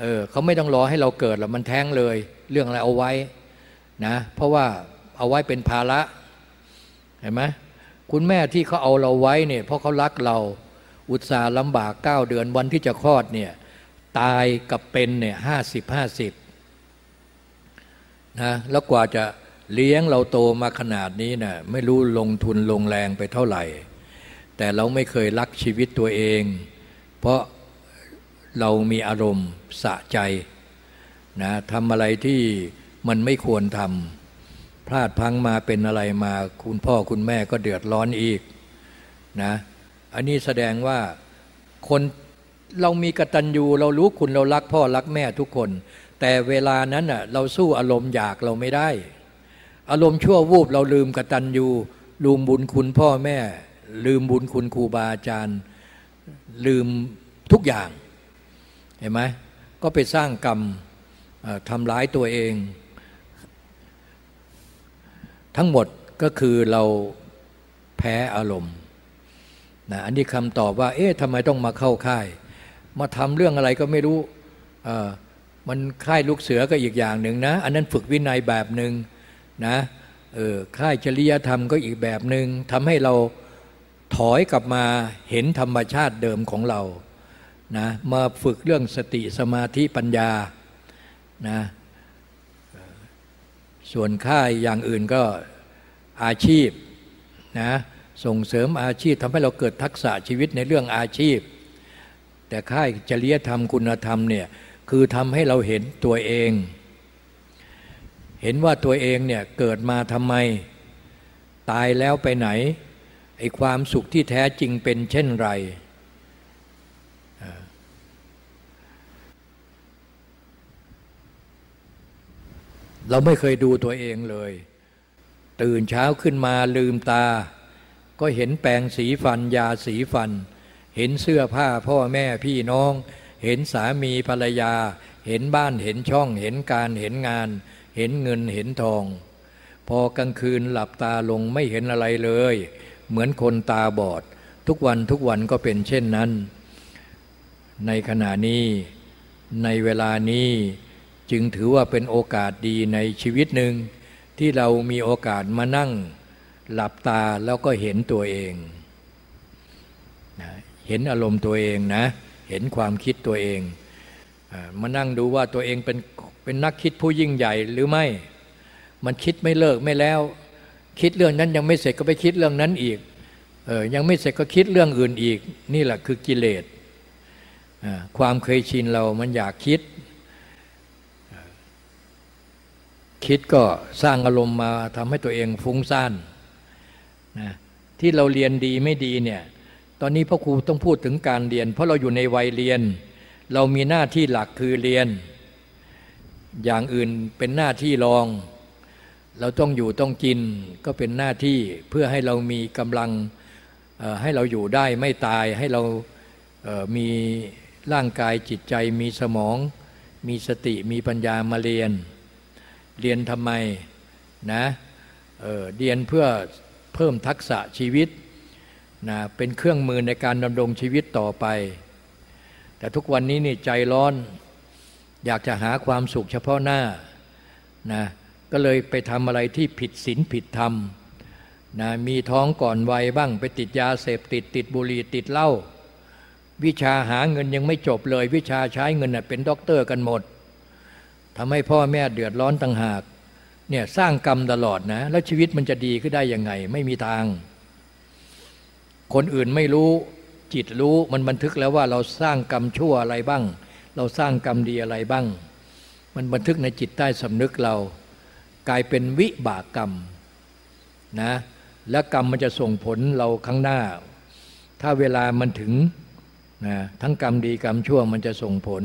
เออเขาไม่ต้องรอให้เราเกิดหรอกมันแท้งเลย เรื่องอะไรเอาไว้นะเพราะว่าเอาไว้เป็นภาระเห็นไหมคุณแม่ที่เขาเอาเราไว้เนี่ยเพราะเขารักเราอุตส่าห์ลำบากเก้าเดือนวันที่จะคลอดเนี่ยตายกับเป็นเนี่ยห้าสิบห้าสิบนะแล้วกว่าจะ เลี้ยงเราโตมาขนาดนี้นะ่ะไม่รู้ลงทุนลงแรงไปเท่าไหร่ แต่เราไม่เคยรักชีวิตตัวเอง เพราะเรามีอารมณ์สะใจนะทำอะไรที่มันไม่ควรทำพลาดพังมาเป็นอะไรมาคุณพ่อคุณแม่ก็เดือดร้อนอีกนะอันนี้แสดงว่าคนเรามีกตัญญูเรารู้คุณเรารักพ่อรักแม่ทุกคน แต่เวลานั้นอะเราสู้อารมณ์อยากเราไม่ได้ อารมณ์ชั่ววูบเราลืมกตัญญูลืมบุญคุณพ่อแม่ ลืมบุญคุณครูบาอาจารย์ ลืมทุกอย่าง เห็นไหมก็ไปสร้างกรรมทำร้ายตัวเอง ทั้งหมดก็คือเราแพ้อารมณ์นะอันนี้คำตอบว่า เอ๊ะทำไมต้องมาเข้าค่าย มาทำเรื่องอะไรก็ไม่รู้มันค่ายลูกเสือก็อีกอย่างหนึ่งนะ อันนั้นฝึกวินัยแบบหนึ่ง นะเออค่ายจริยธรรมก็อีกแบบหนึ่งทำให้เราถอยกลับมาเห็นธรรมชาติเดิมของเรานะมาฝึกเรื่องสติสมาธิปัญญานะส่วนค่ายอย่างอื่นก็อาชีพนะส่งเสริมอาชีพทำให้เราเกิดทักษะชีวิตในเรื่องอาชีพ แต่ค่ายจริยธรรมคุณธรรมเนี่ยคือทำให้เราเห็นตัวเอง เห็นว่าตัวเองเนี่ยเกิดมาทำไม ตายแล้วไปไหนไอ้ความสุขที่แท้จริงเป็นเช่นไร เราไม่เคยดูตัวเองเลย ตื่นเช้าขึ้นมาลืมตา ก็เห็นแปรงสีฟันยาสีฟัน เห็นเสื้อผ้าพ่อแม่พี่น้อง เห็นสามีภรรยา เห็นบ้านเห็นช่อง เห็นการเห็นงาน เห็นเงินเห็นทอง พอกลางคืนหลับตาลงไม่เห็นอะไรเลย เหมือนคนตาบอด ทุกวันทุกวันก็เป็นเช่นนั้น ในขณะนี้ในเวลานี้จึงถือว่าเป็นโอกาสดีในชีวิตหนึ่ง ที่เรามีโอกาสมานั่ง หลับตาแล้วก็เห็นตัวเองนะเห็นอารมณ์ตัวเองนะ เห็นความคิดตัวเอง มานั่งดูว่าตัวเองเป็น เป็นนักคิดผู้ยิ่งใหญ่หรือไม่ มันคิดไม่เลิกไม่แล้ว คิดเรื่องนั้นยังไม่เสร็จก็ไปคิดเรื่องนั้นอีกเออยังไม่เสร็จก็คิดเรื่องอื่นอีก นี่แหละคือกิเลสความเคยชินเรามันอยากคิด คิดก็สร้างอารมณ์มาทำให้ตัวเองฟุ้งซ่านนะที่เราเรียนดีไม่ดีเนี่ยตอนนี้พ่อครูต้องพูดถึงการเรียน เพราะเราอยู่ในวัยเรียน เรามีหน้าที่หลักคือเรียน อย่างอื่นเป็นหน้าที่รอง เราต้องอยู่ต้องกินก็เป็นหน้าที่เพื่อให้เรามีกำลังให้เราอยู่ได้ไม่ตายให้เรามีร่างกายจิตใจมีสมอง มีสติมีปัญญามาเรียน เรียนทำไมนะเเรียนเพื่อเพิ่มทักษะชีวิตนะเป็นเครื่องมือในการดำรงชีวิตต่อไป แต่ทุกวันนี้นี่ใจร้อน อยากจะหาความสุขเฉพาะหน้านะก็เลยไปทำอะไรที่ผิดศีลผิดธรรมนะมีท้องก่อนวัยบ้างไปติดยาเสพติดติดบุหรี่ติดเหล้าวิชาหาเงินยังไม่จบเลย วิชาใช้เงินเป็นด็อกเตอร์กันหมดทำให้พ่อแม่เดือดร้อนต่างหากเนี่ยสร้างกรรมตลอดนะ แล้วชีวิตมันจะดีขึ้นได้ยังไง ไม่มีทาง คนอื่นไม่รู้จิตรู้มันบันทึกแล้วว่าเราสร้างกรรมชั่วอะไรบ้าง เราสร้างกรรมดีอะไรบ้าง มันบันทึกในจิตใต้สำนึกเรา กลายเป็นวิบากกรรมนะและกรรมมันจะส่งผลเราข้างหน้า ถ้าเวลามันถึงนะทั้งกรรมดีกรรมชั่วมันจะส่งผล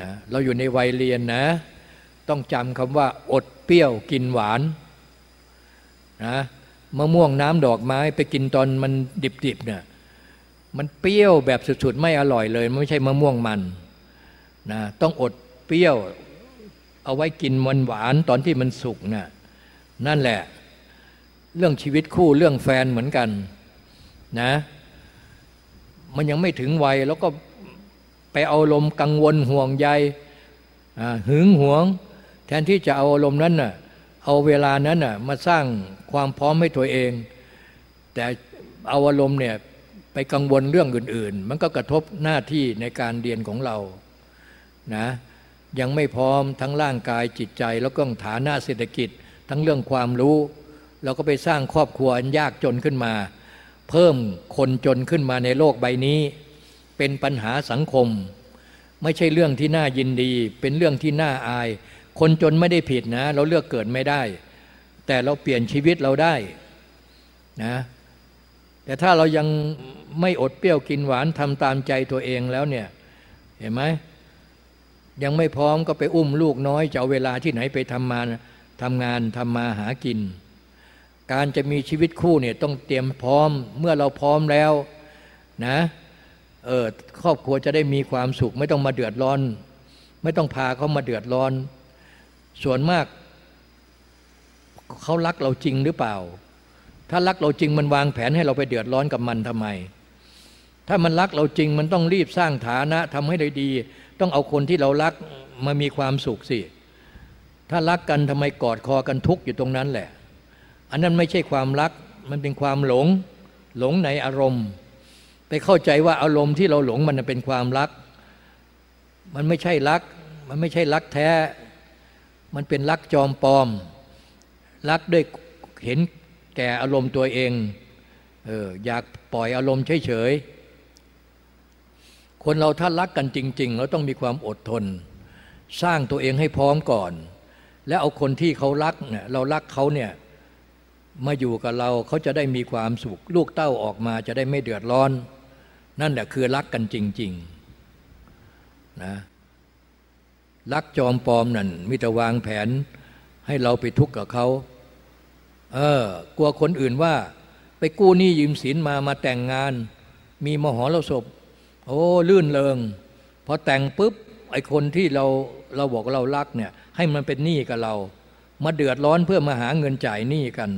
นะเราอยู่ในวัยเรียนนะ ต้องจำคำว่า อดเปรี้ยวกินหวานนะมะม่วงน้ำดอกไม้ไปกินตอนมันดิบๆเนี่ย มันเปรี้ยวแบบสุดๆ ไม่อร่อยเลย ไม่ใช่มะม่วงมันนะต้องอดเปรี้ยว เอาไว้กินมันหวานตอนที่มันสุกนะ่ะนั่นแหละ เรื่องชีวิตคู่เรื่องแฟนเหมือนกันนะ มันยังไม่ถึงวัยแล้วก็ไปเอาลมกังวลห่วงใยหึงหวง แทนที่จะเอาอารมณ์นั้นน่ะเอาเวลานั้นน่ะมาสร้างความพร้อมให้ตัวเอง แต่เอาอารมณ์เนี่ย ไปกังวลเรื่องอื่น ๆ มันก็กระทบหน้าที่ในการเรียนของเรานะยังไม่พร้อมทั้งร่างกายจิตใจแล้วก็ฐานะเศรษฐกิจ ทั้งเรื่องความรู้ เราก็ไปสร้างครอบครัวอันยากจนขึ้นมา เพิ่มคนจนขึ้นมาในโลกใบนี้ เป็นปัญหาสังคม ไม่ใช่เรื่องที่น่ายินดี เป็นเรื่องที่น่าอาย คนจนไม่ได้ผิดนะ เราเลือกเกิดไม่ได้ แต่เราเปลี่ยนชีวิตเราได้นะ แต่ถ้าเรายังไม่อดเปรี้ยวกินหวานทำตามใจตัวเองแล้วเนี่ย เห็นไหมยังไม่พร้อมก็ไปอุ้มลูกน้อยจะเอาเวลาที่ไหนไปทำมาทำงานทำมาหากิน การจะมีชีวิตคู่เนี่ยต้องเตรียมพร้อมเมื่อเราพร้อมแล้วนะเออครอบครัวจะได้มีความสุข ไม่ต้องมาเดือดร้อน ไม่ต้องพาเขามาเดือดร้อน ส่วนมาก เขารักเราจริงหรือเปล่า ถ้ารักเราจริงมันวางแผนให้เราไปเดือดร้อนกับมันทำไม ถ้ามันรักเราจริงมันต้องรีบสร้างฐานะทำให้ได้ดี ต้องเอาคนที่เรารักมามีความสุขสิ ถ้ารักกันทำไมกอดคอกันทุกข์อยู่ตรงนั้นแหละ อันนั้นไม่ใช่ความรักมันเป็นความหลง หลงในอารมณ์ ไปเข้าใจว่าอารมณ์ที่เราหลงมันเป็นความรัก มันไม่ใช่รัก มันไม่ใช่รักแท้ มันเป็นรักจอมปลอม รักด้วยเห็น แก่อารมณ์ตัวเองเอออยากปล่อยอารมณ์เฉยๆ คนเราถ้ารักกันจริง ๆ เราต้องมีความอดทน สร้างตัวเองให้พร้อมก่อน แล้วเอาคนที่เขารักเนี่ยเรารักเขาเนี่ยมาอยู่กับเราเขาจะได้มีความสุข ลูกเต้าออกมาจะได้ไม่เดือดร้อน นั่นแหละคือรักกันจริงๆนะลักจอมปลอมนั่นมิต่วางแผนให้เราไปทุกข์กับเขา เออกลัวคนอื่นว่า ไปกู้หนี้ยืมสินมามาแต่งงาน มีมหรสพโอ้ลื่นเลงพอแต่งปุ๊บไอคนที่เราเราบอกเรารักเนี่ยให้มันเป็นหนี้กับเรา มาเดือดร้อนเพื่อมาหาเงินจ่ายหนี้กัน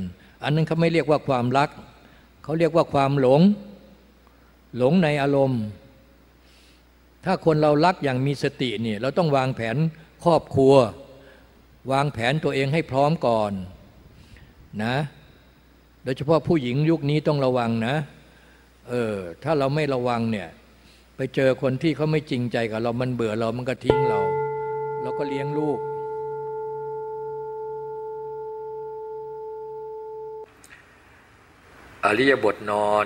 อันนั้นเขาไม่เรียกว่าความรัก เขาเรียกว่าความหลง หลงในอารมณ์ ถ้าคนเรารักอย่างมีสติเนี่ยเราต้องวางแผนครอบครัว วางแผนตัวเองให้พร้อมก่อน นะ โดยเฉพาะผู้หญิงยุคนี้ต้องระวังนะเออถ้าเราไม่ระวังเนี่ย ไปเจอคนที่เขาไม่จริงใจกับเรามันเบื่อเรามันก็ทิ้งเรา เราก็เลี้ยงลูก อริยบทนอน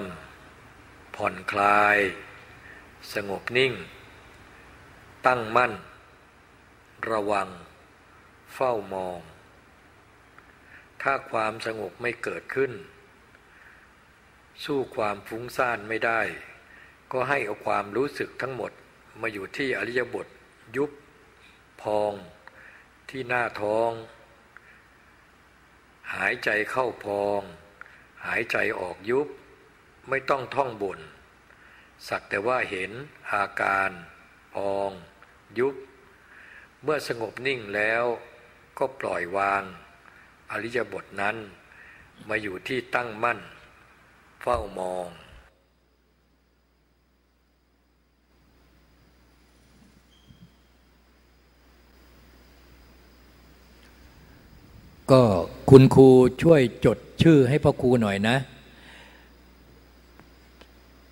ผ่อนคลาย สงบนิ่ง ตั้งมั่น ระวัง เฝ้ามอง ถ้าความสงบไม่เกิดขึ้น สู้ความฟุ้งซ่านไม่ได้ ก็ให้เอาความรู้สึกทั้งหมดมาอยู่ที่อริยบท ยุบ พอง ที่หน้าท้อง หายใจเข้าพอง หายใจออกยุบ ไม่ต้องท่องบน สักแต่ว่าเห็นอาการพอง ยุบ เมื่อสงบนิ่งแล้วก็ปล่อยวาง อริยบทนั้น มาอยู่ที่ตั้งมั่น เฝ้ามอง ก็คุณครูช่วยจดชื่อให้พ่อครูหน่อยนะ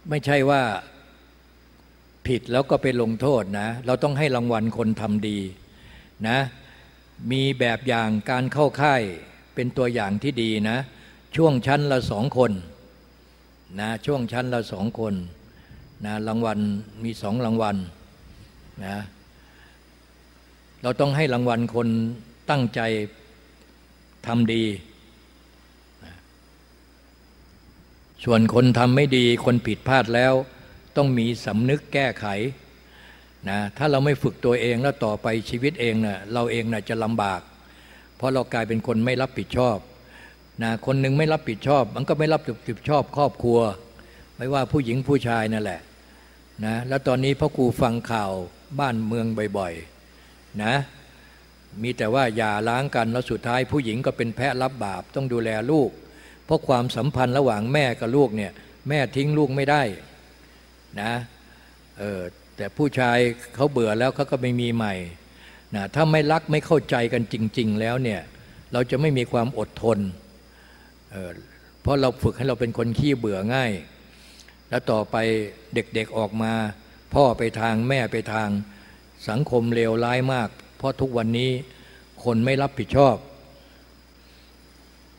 ไม่ใช่ว่าผิดแล้วก็ไปลงโทษนะ เราต้องให้รางวัลคนทำดีนะ มีแบบอย่างการเข้าค่ายเป็นตัวอย่างที่ดีนะ ช่วงชั้นละสองคนนะช่วงชั้นละสองคนนะรางวัลมีสองรางวัลนะเราต้องให้รางวัลคนตั้งใจทำดี ส่วนคนทำไม่ดีคนผิดพลาดแล้ว ต้องมีสำนึกแก้ไข นะถ้าเราไม่ฝึกตัวเองแล้วต่อไปชีวิตเองนะ่ะเราเองนะ่ะจะลำบาก เพราะเรากลายเป็นคนไม่รับผิดชอบนะคนหนึ่งไม่รับผิดชอบ มันก็ไม่รับผิดชอบครอบครัว ไม่ว่าผู้หญิงผู้ชายนั่นแหละนะแล้วตอนนี้พ่อครูฟังข่าวบ้านเมืองบ่อยๆนะมีแต่ว่าอย่าล้างกันแล้วสุดท้ายผู้หญิงก็เป็นแพะรับบาปต้องดูแลลูก เพราะความสัมพันธ์ระหว่างแม่กับลูกเนี่ยแม่ทิ้งลูกไม่ได้นะเออ แต่ผู้ชายเขาเบื่อแล้วเขาก็ไม่มีใหม่นะถ้าไม่รักไม่เข้าใจกันจริง ๆ แล้วเนี่ยเราจะไม่มีความอดทนเเพราะเราฝึกให้เราเป็นคนขี้เบื่อง่าย แล้วต่อไปเด็กๆออกมา พ่อไปทางแม่ไปทางสังคมเลวร้ายมาก เพราะทุกวันนี้คนไม่รับผิดชอบ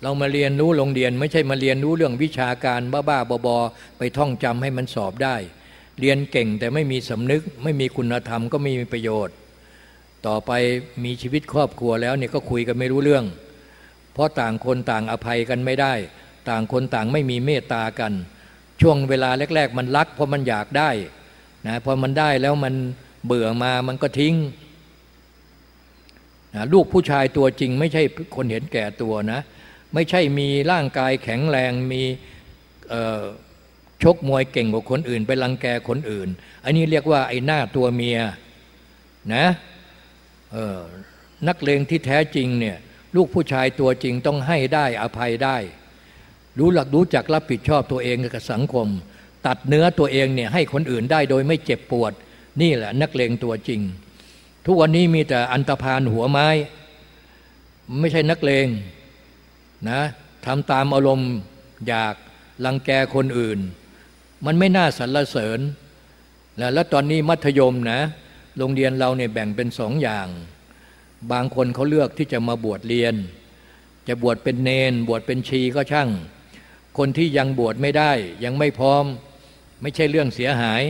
เรามาเรียนรู้โรงเรียนไม่ใช่มาเรียนรู้เรื่องวิชาการบ้าๆบอๆไปท่องจำให้มันสอบได้ เรียนเก่งแต่ไม่มีสำนึก ไม่มีคุณธรรมก็ไม่มีประโยชน์ ต่อไปมีชีวิตครอบครัวแล้วเนี่ยก็คุยกันไม่รู้เรื่อง เพราะต่างคนต่างอภัยกันไม่ได้ ต่างคนต่างไม่มีเมตตากัน ช่วงเวลาแรก ๆ มันรักเพราะมันอยากได้นะพอมันได้แล้วมันเบื่อมามันก็ทิ้งนะลูกผู้ชายตัวจริง ไม่ใช่คนเห็นแก่ตัวนะ ไม่ใช่มีร่างกายแข็งแรงมี ชกมวยเก่งกว่าคนอื่น ไปรังแกคนอื่น อันนี้เรียกว่าไอ้หน้าตัวเมียนะออนักเลงที่แท้จริงเนี่ยลูกผู้ชายตัวจริงต้องให้ได้อภัยได้ รู้หลักรู้จักรับผิดชอบตัวเองกับสังคม ตัดเนื้อตัวเองเนี่ยให้คนอื่นได้โดยไม่เจ็บปวด นี่แหละนักเลงตัวจริง ทุกวันนี้มีแต่อันตรพานหัวไม้ ไม่ใช่นักเลงนะทำตามอารมณ์อยากลังแกคนอื่น มันไม่น่าสรรเสริญแล้วตอนนี้มัธยมนะโรงเรียนเราเนี่ยแบ่งเป็นสองอย่าง บางคนเขาเลือกที่จะมาบวชเรียน จะบวชเป็นเนน บวชเป็นชีก็ช่าง คนที่ยังบวชไม่ได้ ยังไม่พร้อม ไม่ใช่เรื่องเสียหาย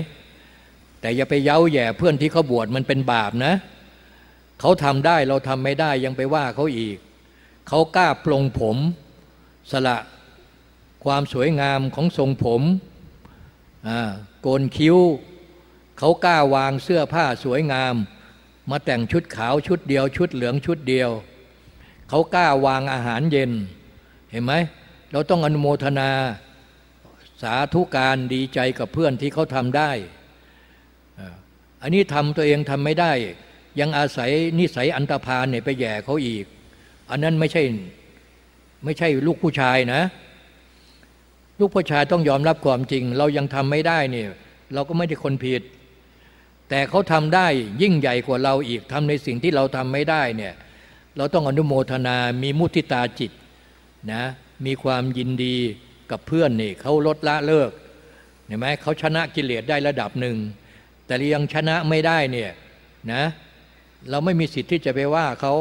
แต่อย่าไปเย้าแย่เพื่อนที่เขาบวชมันเป็นบาปนะ เขาทำได้เราทำไม่ได้ยังไปว่าเขาอีก เขากล้าปลงผม สละความสวยงามของทรงผม โกนคิ้ว เขากล้าวางเสื้อผ้าสวยงาม มาแต่งชุดขาวชุดเดียว ชุดเหลืองชุดเดียว เขากล้าวางอาหารเย็น เห็นไหม เราต้องอนุโมทนาสาธุการดีใจกับเพื่อนที่เขาทำได้ อันนี้ทำตัวเองทำไม่ได้ ยังอาศัยนิสัยอันตรพานเนี่ยไปแย่เขาอีก อันนั้นไม่ใช่ไม่ใช่ลูกผู้ชายนะ ลูกผู้ชายต้องยอมรับความจริง เรายังทำไม่ได้เนี่ยเราก็ไม่ได้คนผิด แต่เขาทำได้ยิ่งใหญ่กว่าเราอีกทำในสิ่งที่เราทำไม่ได้เนี่ยเราต้องอนุโมทนา มีมุทิตาจิตนะมีความยินดีกับเพื่อนนี่เขาลดละเลิกเห็นไหมเขาชนะกิเลสได้ระดับหนึ่ง แต่ยังชนะไม่ได้เนี่ยนะเราไม่มีสิทธิ์ที่จะไปว่าเขา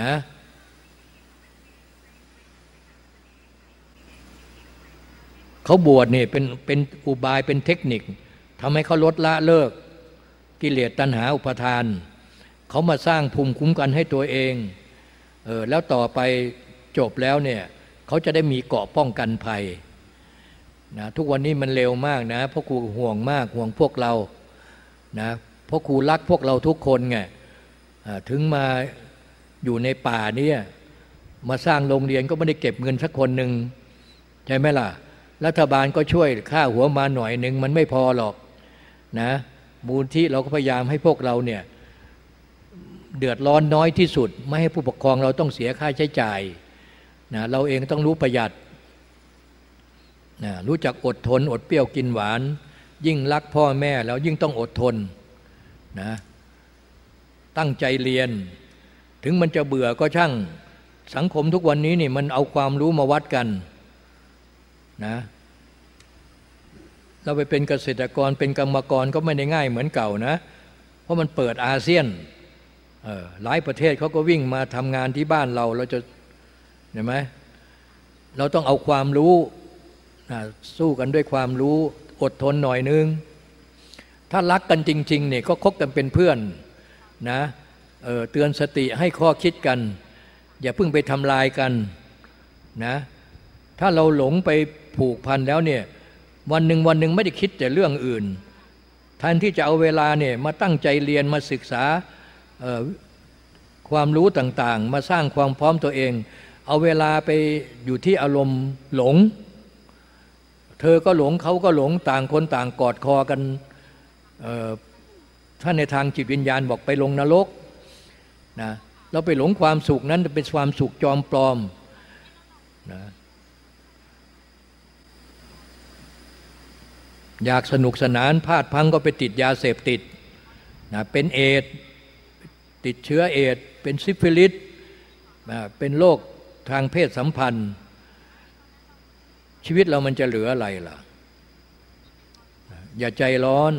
นะ เขาบวชเนี่ยเป็นเป็นอุบายเป็นเทคนิคทำให้เขาลดละเลิก กิเลสตัณหาอุปทาน เขามาสร้างภูมิคุ้มกันให้ตัวเองเออแล้วต่อไปจบแล้วเนี่ยเขาจะได้มีเกาะป้องกันภัยนะทุกวันนี้มันเร็วมากนะพราะครูห่วงมากห่วงพวกเรานะพราะครูรักพวกเราทุกคนไงถึงมาอยู่ในป่าเนี่ยมาสร้างโรงเรียนก็ไม่ได้เก็บเงินสักคนหนึ่งใช่ไหมล่ะ รัฐบาลก็ช่วยค่าหัวมาหน่อยหนึ่งมันไม่พอหรอกนะมูลที่เราก็พยายามให้พวกเราเนี่ยเดือดร้อนน้อยที่สุด ไม่ให้ผู้ปกครองเราต้องเสียค่าใช้จ่ายนะเราเองต้องรู้ประหยัดนะรู้จักอดทน อดเปรี้ยวกินหวาน ยิ่งรักพ่อแม่แล้วยิ่งต้องอดทนนะตั้งใจเรียน ถึงมันจะเบื่อก็ช่างสังคมทุกวันนี้นี่มันเอาความรู้มาวัดกัน นะเราไปเป็นเกษตรกรเป็นกรรมกรก็ไม่ได้ง่ายเหมือนเก่านะ เพราะมันเปิดอาเซียนหลายประเทศเขาก็วิ่งมาทำงานที่บ้านเราเราจะเห็นไหมเราต้องเอาความรู้สู้กันด้วยความรู้อดทนหน่อยนึง ถ้ารักกันจริงๆเนี่ยก็คบกันเป็นเพื่อนนะเเตือนสติให้ข้อคิดกัน อย่าเพิ่งไปทำลายกันนะถ้าเราหลงไป ผูกพันแล้วเนี่ยวันหนึ่งวันหนึ่งไม่ได้คิดแต่เรื่องอื่นแทนที่จะเอาเวลาเนี่ยมาตั้งใจเรียนมาศึกษาความรู้ต่างๆ มาสร้างความพร้อมตัวเอง เอาเวลาไปอยู่ที่อารมณ์หลง เธอก็หลงเขาก็หลงต่างคนต่างกอดคอกันท่านในทางจิตวิญญาณบอกไปลงนรกนะเราไปหลงความสุขนั้นเป็นความสุขจอมปลอมนะ อยากสนุกสนานพลาดพลั้งก็ไปติดยาเสพติดนะเป็นเอดส์ติดเชื้อเอดส์เป็นซิฟิลิสเป็นโรคทางเพศสัมพันธ์ ชีวิตเรามันจะเหลืออะไรล่ะ อย่าใจร้อน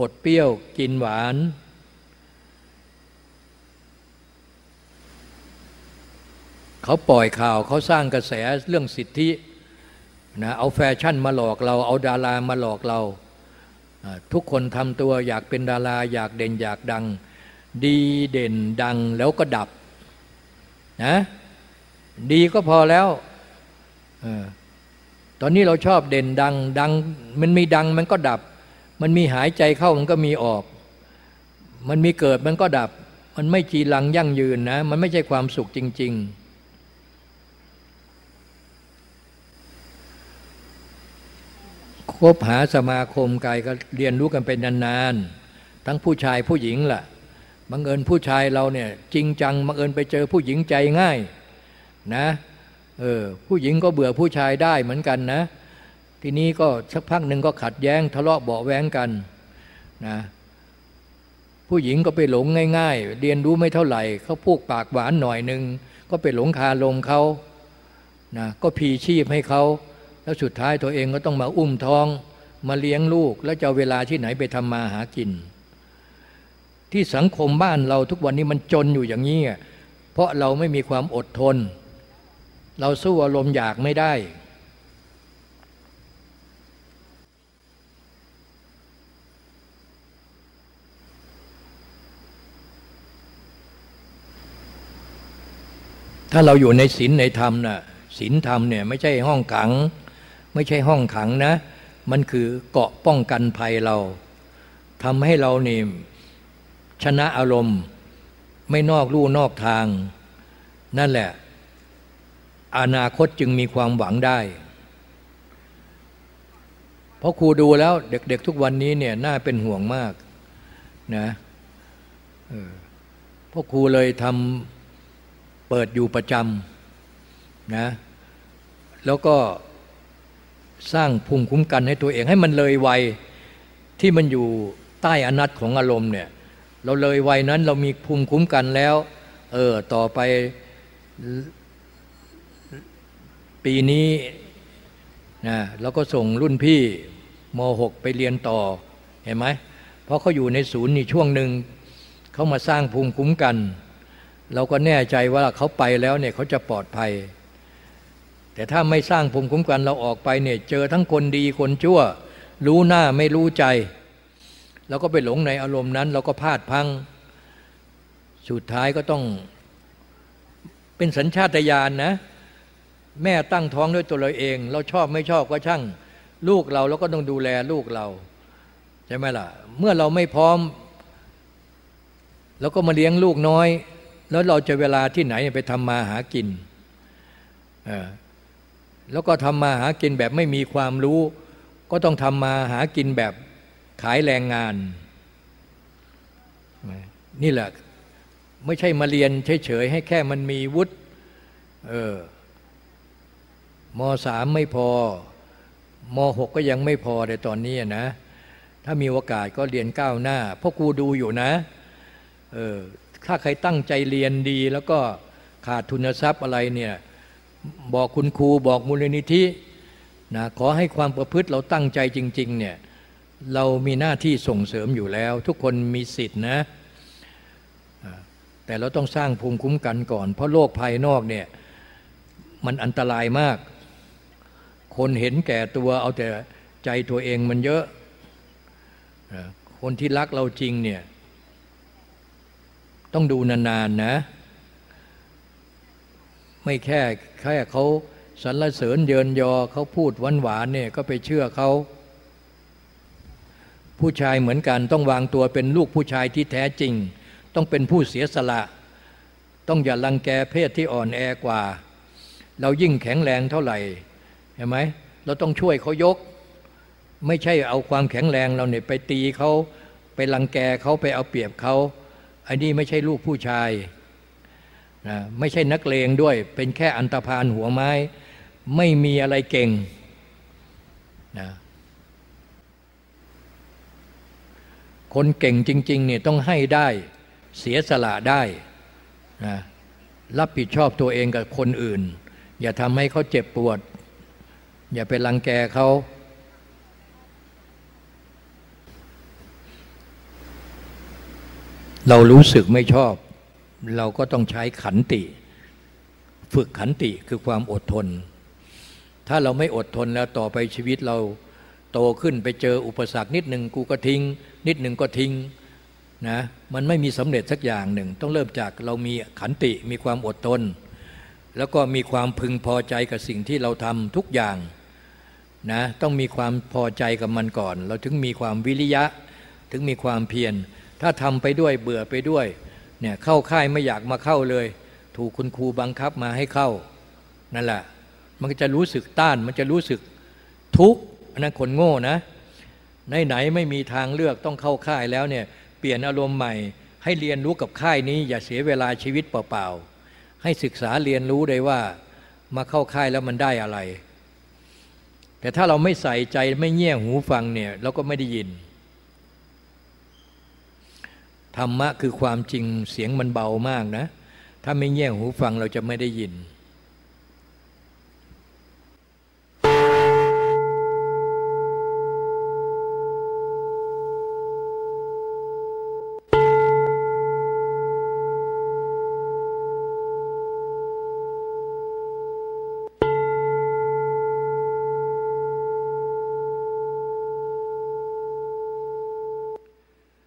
อดเปรี้ยวกินหวาน เขาปล่อยข่าวเขาสร้างกระแสเรื่องสิทธิ นะเอาแฟชั่นมาหลอกเรา เอาดารามาหลอกเรา ทุกคนทำตัวอยากเป็นดาราอยากเด่นอยากดัง ดีเด่นดังแล้วก็ดับนะดีก็พอแล้วตอนนี้เราชอบเด่นดังดัง มันมีดังมันก็ดับ มันมีหายใจเข้ามันก็มีออก มันมีเกิดมันก็ดับ มันไม่จีรังยั่งยืนนะ มันไม่ใช่ความสุขจริง ๆ คบหาสมาคมกายก็เรียนรู้กันเป็นนานๆ ทั้งผู้ชายผู้หญิงล่ะ บังเอิญผู้ชายเราเนี่ยจริงจังบังเอิญไปเจอผู้หญิงใจง่ายนะเออผู้หญิงก็เบื่อผู้ชายได้เหมือนกันนะ ทีนี้ก็สักพักหนึ่งก็ขัดแย้งทะเลาะเบาแวงกันนะผู้หญิงก็ไปหลงง่าย ๆ เรียนรู้ไม่เท่าไหร่เขาพูกปากหวานหน่อยหนึ่งก็ไปหลงคาลมเขานะก็พีชีพให้เขา แล้วสุดท้ายตัวเองก็ต้องมาอุ้มท้อง มาเลี้ยงลูก แล้วจะเวลาที่ไหนไปทำมาหากิน ที่สังคมบ้านเราทุกวันนี้มันจนอยู่อย่างนี้ เพราะเราไม่มีความอดทน เราสู้อารมณ์อยากไม่ได้ถ้าเราอยู่ในศีลในธรรมนะ่ะศีลธรรมเนี่ยไม่ใช่ห้องขัง ไม่ใช่ห้องขังนะ มันคือเกาะป้องกันภัยเราทำให้เรานี่ชนะอารมณ์ ไม่นอกลู่นอกทาง นั่นแหละ อนาคตจึงมีความหวังได้ เพราะครูดูแล้วเด็กๆทุกวันนี้เนี่ยน่าเป็นห่วงมากนะเพราะครูเลยทำเปิดอยู่ประจำนะแล้วก็ สร้างภูมิคุ้มกันให้ตัวเองให้มันเลยวัยที่มันอยู่ใต้อนัตของอารมณ์เนี่ยเราเลยวัยนั้นเรามีภูมิคุ้มกันแล้วเออต่อไปปีนี้นะเราก็ส่งรุ่นพี่ม .6 ไปเรียนต่อเห็นไหมเพราะเขาอยู่ในศูนย์นี่ช่วงหนึ่งเขามาสร้างภูมิคุ้มกัน เราก็แน่ใจว่าเขาไปแล้วเนี่ยเขาจะปลอดภัย แต่ถ้าไม่สร้างภูมิคุ้มกันเราออกไปเนี่ยเจอทั้งคนดีคนชั่ว รู้หน้าไม่รู้ใจเราก็ไปหลงในอารมณ์นั้น เราก็พลาดพังสุดท้ายก็ต้องเป็นสัญชาตญาณนนะ แม่ตั้งท้องด้วยตัวเราเอง เราชอบไม่ชอบก็ช่าง ลูกเราเราก็ต้องดูแลลูกเราใช่ไหมล่ะ เมื่อเราไม่พร้อมเราก็มาเลี้ยงลูกน้อย แล้วเราจะเวลาที่ไหนไปทำมาหากิน แล้วก็ทำมาหากินแบบไม่มีความรู้ ก็ต้องทำมาหากินแบบขายแรงงาน นี่แหละไม่ใช่มาเรียนเฉยๆให้แค่มันมีวุฒิเออมสามไม่พอมหกก็ยังไม่พอในตอนนี้นะ ถ้ามีโอกาสก็เรียนก้าวหน้าเพราะครูดูอยู่นะเออถ้าใครตั้งใจเรียนดีแล้วก็ขาดทุนทรัพย์อะไรเนี่ย บอกคุณครูบอกมูลนิธินะขอให้ความประพฤติเราตั้งใจจริงๆเนี่ยเรามีหน้าที่ส่งเสริมอยู่แล้ว ทุกคนมีสิทธินะแต่เราต้องสร้างภูมิคุ้มกันก่อน เพราะโลกภายนอกเนี่ยมันอันตรายมาก คนเห็นแก่ตัวเอาแต่ใจตัวเองมันเยอะ คนที่รักเราจริงเนี่ยต้องดูนานๆนะ ไม่แค่แค่เขาสรรเสริญเยินยอเขาพูดหวานหวานเนี่ยก็ไปเชื่อเขา ผู้ชายเหมือนกันต้องวางตัวเป็นลูกผู้ชายที่แท้จริง ต้องเป็นผู้เสียสละ ต้องอย่าลังแกเพศที่อ่อนแอกว่า เรายิ่งแข็งแรงเท่าไหร่เห็นไหมเราต้องช่วยเขายก ไม่ใช่เอาความแข็งแรงเราเนี่ยไปตีเขาไปลังแกเขาไปเอาเปรียบเขาอันนี้ไม่ใช่ลูกผู้ชาย นะไม่ใช่นักเลงด้วย เป็นแค่อันตรพานหัวไม้ ไม่มีอะไรเก่งนะคนเก่งจริงๆเนี่ยต้องให้ได้เสียสละได้นะรับผิดชอบตัวเองกับคนอื่น อย่าทำให้เขาเจ็บปวด อย่าไปรังแกเขาเรารู้สึกไม่ชอบ เราก็ต้องใช้ขันติ ฝึกขันติคือความอดทน ถ้าเราไม่อดทนแล้วต่อไปชีวิตเราโตขึ้นไปเจออุปสรรคนิดหนึ่งกูก็ทิ้ง นิดหนึ่งก็ทิ้งนะมันไม่มีสำเร็จสักอย่างหนึ่ง ต้องเริ่มจากเรามีขันติมีความอดทน แล้วก็มีความพึงพอใจกับสิ่งที่เราทำทุกอย่างนะต้องมีความพอใจกับมันก่อน เราถึงมีความวิริยะ ถึงมีความเพียรถ้าทำไปด้วยเบื่อไปด้วย เนี่ยเข้าค่ายไม่อยากมาเข้าเลย ถูกคุณครูบังคับมาให้เข้านั่นแหละมันก็จะรู้สึกต้านมันจะรู้สึกทุกข์อันนั้นคนโง่นะไหนไหนไม่มีทางเลือกต้องเข้าค่ายแล้วเนี่ยเปลี่ยนอารมณ์ใหม่ ให้เรียนรู้กับค่ายนี้ อย่าเสียเวลาชีวิตเปล่าๆให้ศึกษาเรียนรู้ได้ว่ามาเข้าค่ายแล้วมันได้อะไร แต่ถ้าเราไม่ใส่ใจไม่เงี่ยหูฟังเนี่ยเราก็ไม่ได้ยิน ธรรมะคือความจริงเสียงมันเบามากนะ ถ้าไม่แย่งหูฟังเราจะไม่ได้ยิน